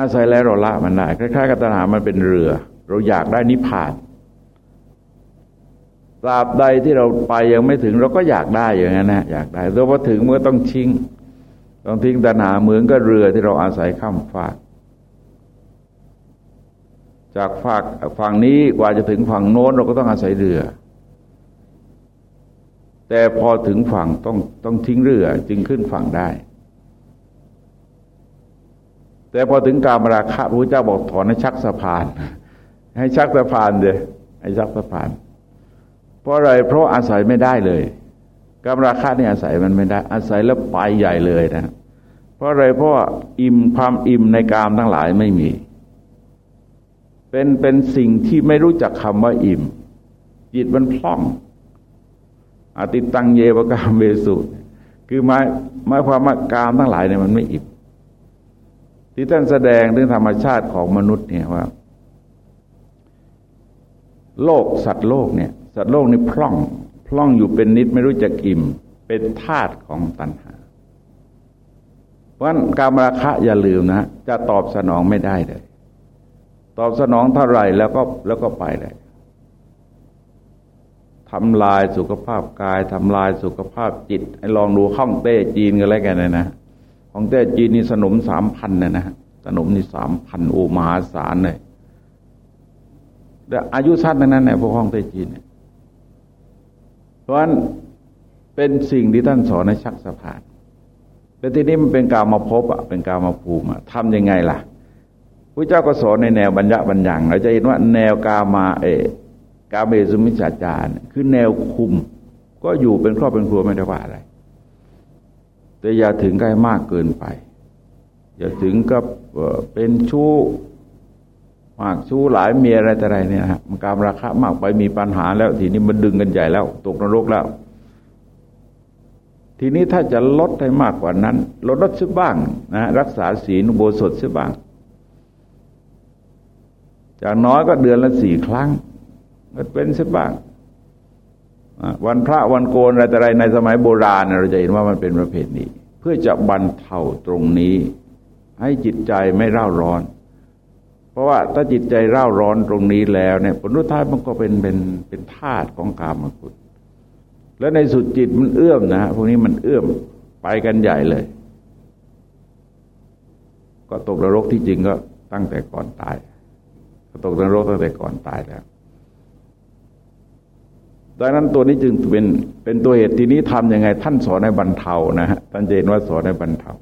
อาศัยแล้วเราละมันได้คล้ายๆกับตัณหามันเป็นเรือ เราอยากได้นิพพาน ตราบใดที่เราไปยังไม่ถึงเราก็อยากได้อย่างนั้นนะอยากได้แต่พอถึงเมื่อต้องทิ้งต้องทิ้งตัณหาเหมือนกับเรือที่เราอาศัยข้ามฟาก จากฝากฝั่งนี้กว่าจะถึงฝั่งโน้นเราก็ต้องอาศัยเรือ แต่พอถึงฝั่งต้องต้องทิ้งเรือจึงขึ้นฝั่งได้ แต่พอถึงการมราคะพระเจ้าบอกถอนให้ชักสะพาน ให้ชักสะพานเลยให้ชักสะพานเพ ราะอะไรเพราะอาศัยไม่ได้เลยการมราคะนี่ยอาศัยมันไม่ได้ อาศัยแล้วไปใหญ่เลยนะ เพราะอะไรเพราะอิ่มความอิ่มในกามทั้งหลายไม่มี เป็นเป็นสิ่งที่ไม่รู้จักคำว่าอิ่ม จิตมันพล่องอติตังเยวกามเวสุคือหมายหมายความว่ากามทั้งหลายเนี่ยมันไม่อิ่มที่ท่านแสดงเรื่องธรรมชาติของมนุษย์เนี่ยว่า โลกสัตว์โลกเนี่ย สัตว์โลกนี่พร่อง พร่องอยู่เป็นนิดไม่รู้จักอิ่ม เป็นธาตุของตัณหา เพราะฉะนั้นการมราคะอย่าลืมนะ จะตอบสนองไม่ได้เลย ตอบสนองเท่าไหร่แล้วก็แล้วก็ไปเลยทำลายสุขภาพกายทำลายสุขภาพจิตไอ้ลองดูข้องเต้จีนกันแล้วกันนะนะของเต้จีนนี่สนมสามพันนะนะสนมนี่สามพันโอมหาศาลเลยแต่อายุสั้นนั้นเนี่ยพวกห้องเต้จีนเนี่ย ราะฉะนั้นเป็นสิ่งที่ท่านสอนในชักสะพานแต่ทีนี้มันเป็นการมาพบอะเป็นการมาภูมิอะทำยังไงล่ะพระเจ้าก็สอนในแนวบัญญัติบัญญังเราจะเห็นว่าแนวกามาเอกาเบสุมิจจารคือแนวคุม ก็อยู่เป็นครอบเป็นครัวไม่ได้ว่าอะไร แต่อย่าถึงใกล้มากเกินไป อย่าถึงกับเป็นชู้ มากชู้หลายเมียอะไรแต่ไรเนี่ยนะมันการราคามากไปมีปัญหาแล้วทีนี้มันดึงกันใหญ่แล้ว ตกนรกแล้ว ทีนี้ถ้าจะลดให้มากกว่านั้น ลดลดซะบ้างนะรักษาศีลโบสถซะบ้างจากน้อยก็เดือนละสี่ครั้งมันเป็นสักบ้างวันพระวันโกนอะไรแต่ไรในสมัยโบราณเราจะเห็นว่ามันเป็นประเพณีเพื่อจะบรรเทาตรงนี้ ให้จิตใจไม่เร่าร้อน ราะว่าถ้าจิตใจเร่าร้อนตรงนี้แล้วเนี่ยผลท้ายมันก็เป็นเป็นเป็นธาตุของกามกุศแล้วในสุดจิตมันเอื้อมนะฮะพวกนี้มันเอื้อมไปกันใหญ่เลย ก็ตกนรกที่จริงก็ตั้งแต่ก่อนตายก็ตกนรกตั้งแต่ก่อนตายแล้วดังนั้นตัวนี้จึงเป็นเป็นตัวเหตุทีนี้ทํำยังไง ท่านสอนในบรรเทานะฮะท่านเห็นว่าสอนในบรรเทา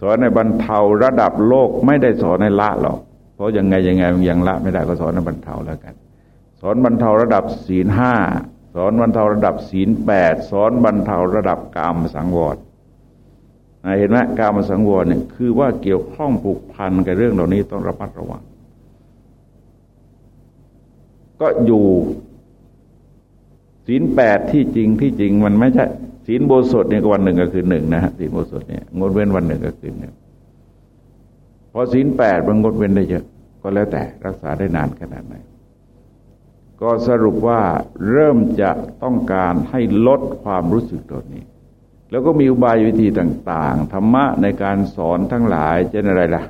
สอนในบรรเทาระดับโลกไม่ได้สอนในละหรอก เพราะยังไงยังไงมันยังละไม่ได้ก็สอนบรรเทาแล้วกัน สอนบรรเทาระดับศีลห้าสอนบรรเทาระดับศีลแปดสอนบรรเทาระดับกามสังวรเห็นไหมกามสังวรเนี่ยคือว่าเกี่ยวข้องผูกพันกับเรื่องเหล่านี้ต้องระมัดระวัง ก็อยู่ศีลแปดที่จริงที่จริงมันไม่ใช่ศีลโบสถเนี่ยวันหนึ่งก็คือหนึ่งนะฮะศีลโบสถเนี่ยงดเว้นวันหนึ่งก็คือหนึ่ง อศีลแปดมันงดเว้นได้เยอะ ก็แล้วแต่รักษาได้นานขนาดไหน ก็สรุปว่าเริ่มจะต้องการให้ลดความรู้สึกตัวนี้ แล้วก็มีอุบายวิธีต่างๆ ธรรมะในการสอนทั้งหลายเช่นอะไรล่ะ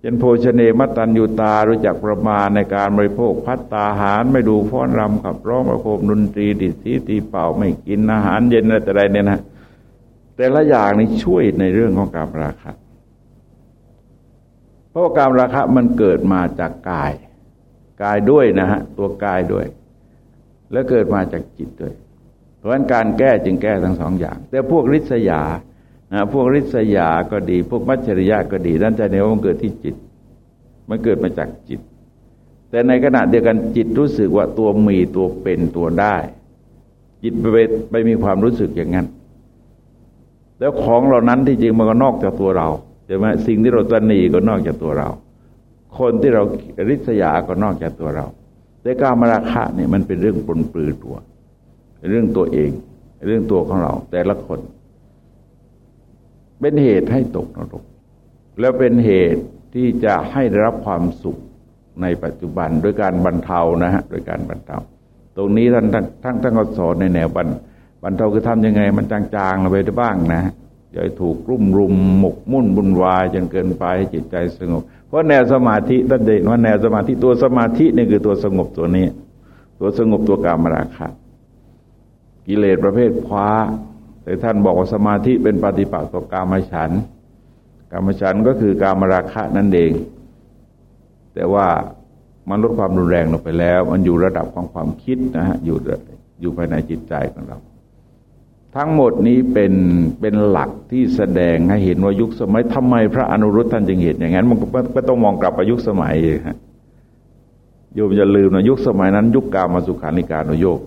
เนโภชเนมัตตัญญูตารู้จักประมาณในการบริโภคพัตตาหาร ไม่ดูฟ้อนรำขับร้องประโคมดนตรีดิสีตีเป่าไม่กินอาหารเย็นอะไรแต่ใดเนี่ยนะแต่ละอย่างนี้ช่วยในเรื่องของการราคะ ราะการราคะมันเกิดมาจากกาย กายด้วยนะฮะตัวกายด้วย แล้วเกิดมาจากจิตด้วย เพราะฉะนั้นการแก้จึงแก้ทั้งสองอย่าง แต่พวกริษยานะพวกริษยาก็ดี พวกมัจฉริยะก็ดีนั่นใจเนว่ามันเกิดที่จิต มันเกิดมาจากจิต แต่ในขณะเดียวกันจิตรู้สึกว่าตัวมีตัวเป็นตัวได้ จิตไปไปมีความรู้สึกอย่างนั้น แล้วของเหล่านั้นที่จริงมันก็นอกจากตัวเรา ใช่ไหมสิ่งที่เราตนีก็นอกจากตัวเรา คนที่เราริษยาก็นอกจากตัวเรา แต่การมราคะเนี่ยมันเป็นเรื่องปนปลือตัว เรื่องตัวเอง เรื่องตัวของเรา แต่ละคน เป็นเหตุให้ตกนรก แล้วเป็นเหตุที่จะให้ได้รับความสุขในปัจจุบันโดยการบรรเทานะฮะโดยการบรรเทา ตรงนี้ท่านท่านท่านท่านก็สอนในแนวบรรบรรเทาคือทำยังไง มันจางๆลงไปได้บ้างนะ อย่าถูกรุ่มรุมหมกมุ่นบุญวายจนเกินไปให้จิตใจสงบ เพราะแนวสมาธิท่านเด่นว่าแนวสมาธิตัวสมาธินี่คือตัวสงบตัวนี้ ตัวสงบตัวกามราคะกิเลสประเภทคว้า แต่ท่านบอกว่าสมาธิเป็นปฏิปักษ์ต่อกามฉันกามฉันก็คือกามราคะนั่นเอง แต่ว่ามันลดความรุนแรงลงไปแล้ว มันอยู่ระดับของความคิดนะฮะอยู่อยู่ภายในจิตใจของเรา ทั้งหมดนี้เป็นเป็นหลักที่แสดงให้เห็นว่ายุคสมัยทำไมพระอนุรุตท่านจึงเห็นอย่างนั้นมันก็ต้องมองกลับไปยุคสมัยฮะโยมอย่าลืมนะยุคสมัยนั้น ยุคกามาสุขานิการนโยก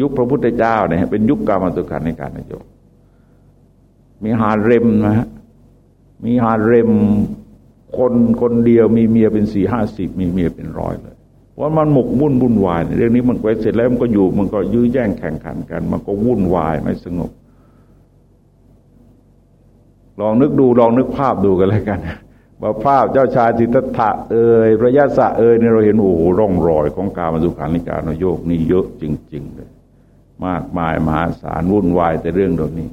ยุคพระพุทธเจ้าเนี่ยเป็นยุคกามาสุขานิการนโยกมีฮาเร็มนะฮะมีฮาเร็มคนคนเดียวมีเมียเป็นสี่ห้าสิบมีเมียเป็นร้อยเลย ว่ามันหมกมุ่นวุ่นวายเรื่องนี้มันไปเสร็จแล้วมันก็อยู่ มันก็ยื้อแย่งแข่งขันกัน มันก็วุ่นวายไม่สงบ ลองนึกดูลองนึกภาพดูกันเลยกันว่าภาพเจ้าชายสิทธัตถะเอ่ยพระยาศะเอ่ยเนี่ยเราเห็นโอ้โหร่องรอยของการมาสุขานิการนโยกนี่เยอะจริง ๆ เลย มากมายมหาศาลวุ่นวายแต่เรื่องเหล่านี้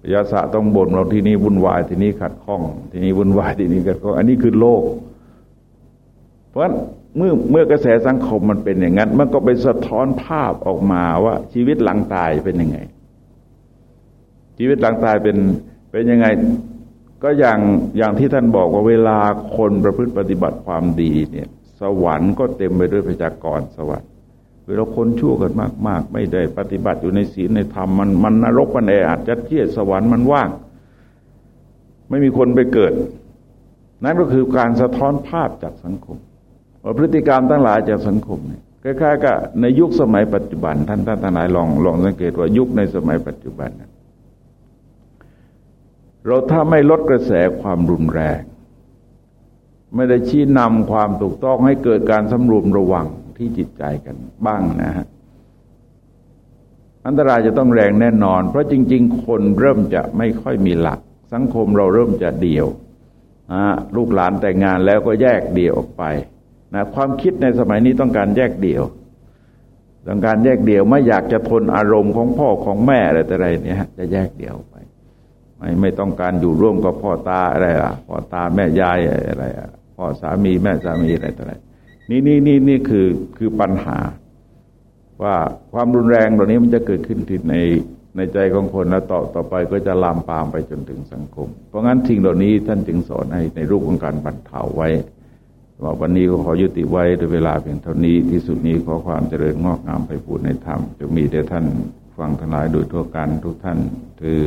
พระยาศะต้องบ่นเราที่นี่วุ่นวายที่นี่ขัดข้อง ที่นี่วุ่นวายที่นี่ขัดข้อง อันนี้คือโลก เพราะเมื่อเมื่อกระแสสังคมมันเป็นอย่างนั้น มันก็ไปสะท้อนภาพออกมาว่า ชีวิตหลังตายเป็นยังไง ชีวิตหลังตายเป็นเป็นยังไง ก็อย่างอย่างที่ท่านบอกว่าเวลาคนประพฤติปฏิบัติความดีเนี่ย สวรรค์ก็เต็มไปด้วยประชากรสวรรค์เวลาคนชั่วกันมาก ๆ ไม่ได้ปฏิบัติอยู่ในศีลในธรรมมันมันนรกมันแออัดจัดเทียสวรรค์มันว่าง ไม่มีคนไปเกิด นั่นก็คือการสะท้อนภาพจากสังคม ว่าพฤติกรรมทั้งหลายจากสังคมเนี่ยคล้ายๆกับในยุคสมัยปัจจุบัน ท่านท่านทั้งหลายลองลองสังเกตว่ายุคในสมัยปัจจุบัน เราถ้าไม่ลดกระแสความรุนแรง ไม่ได้ชี้นำความถูกต้องให้เกิดการสำรวมระวังที่จิตใจกันบ้างนะฮะอันตรายจะต้องแรงแน่นอน เพราะจริง ๆ คนเริ่มจะไม่ค่อยมีหลัก สังคมเราเริ่มจะเดี่ยวลูกหลานแต่งงานแล้วก็แยกเดี่ยวออกไป นะความคิดในสมัยนี้ต้องการแยกเดี่ยว ต้องการแยกเดี่ยวไม่อยากจะทนอารมณ์ของพ่อของแม่อะไรแต่ไรเนี่ยจะแยกเดี่ยวไป ไม่ไม่ต้องการอยู่ร่วมกับพ่อตาอะไรอะพ่อตาแม่ยายอะไรอะพ่อสามีแม่สามีอะไรแต่ไรนี่นี่นี่นี่คือคือปัญหา ว่าความรุนแรงเหล่านี้มันจะเกิดขึ้นที่ในในใจของคนแล้วต่อต่อไปก็จะลามปามไปจนถึงสังคม เพราะงั้นสิ่งเหล่านี้ท่านจึงสอนให้ในรูปของการบรรเทาไว้ ว่าวันนี้ก็ขอยุติไว้ด้วยเวลาเพียงเท่านี้ที่สุดนี้ขอความเจริญงอกงามไปพูดในธรรมจะมีแต่ท่านฟังทั้งหลายโดยทั่วกันทุกท่านคือ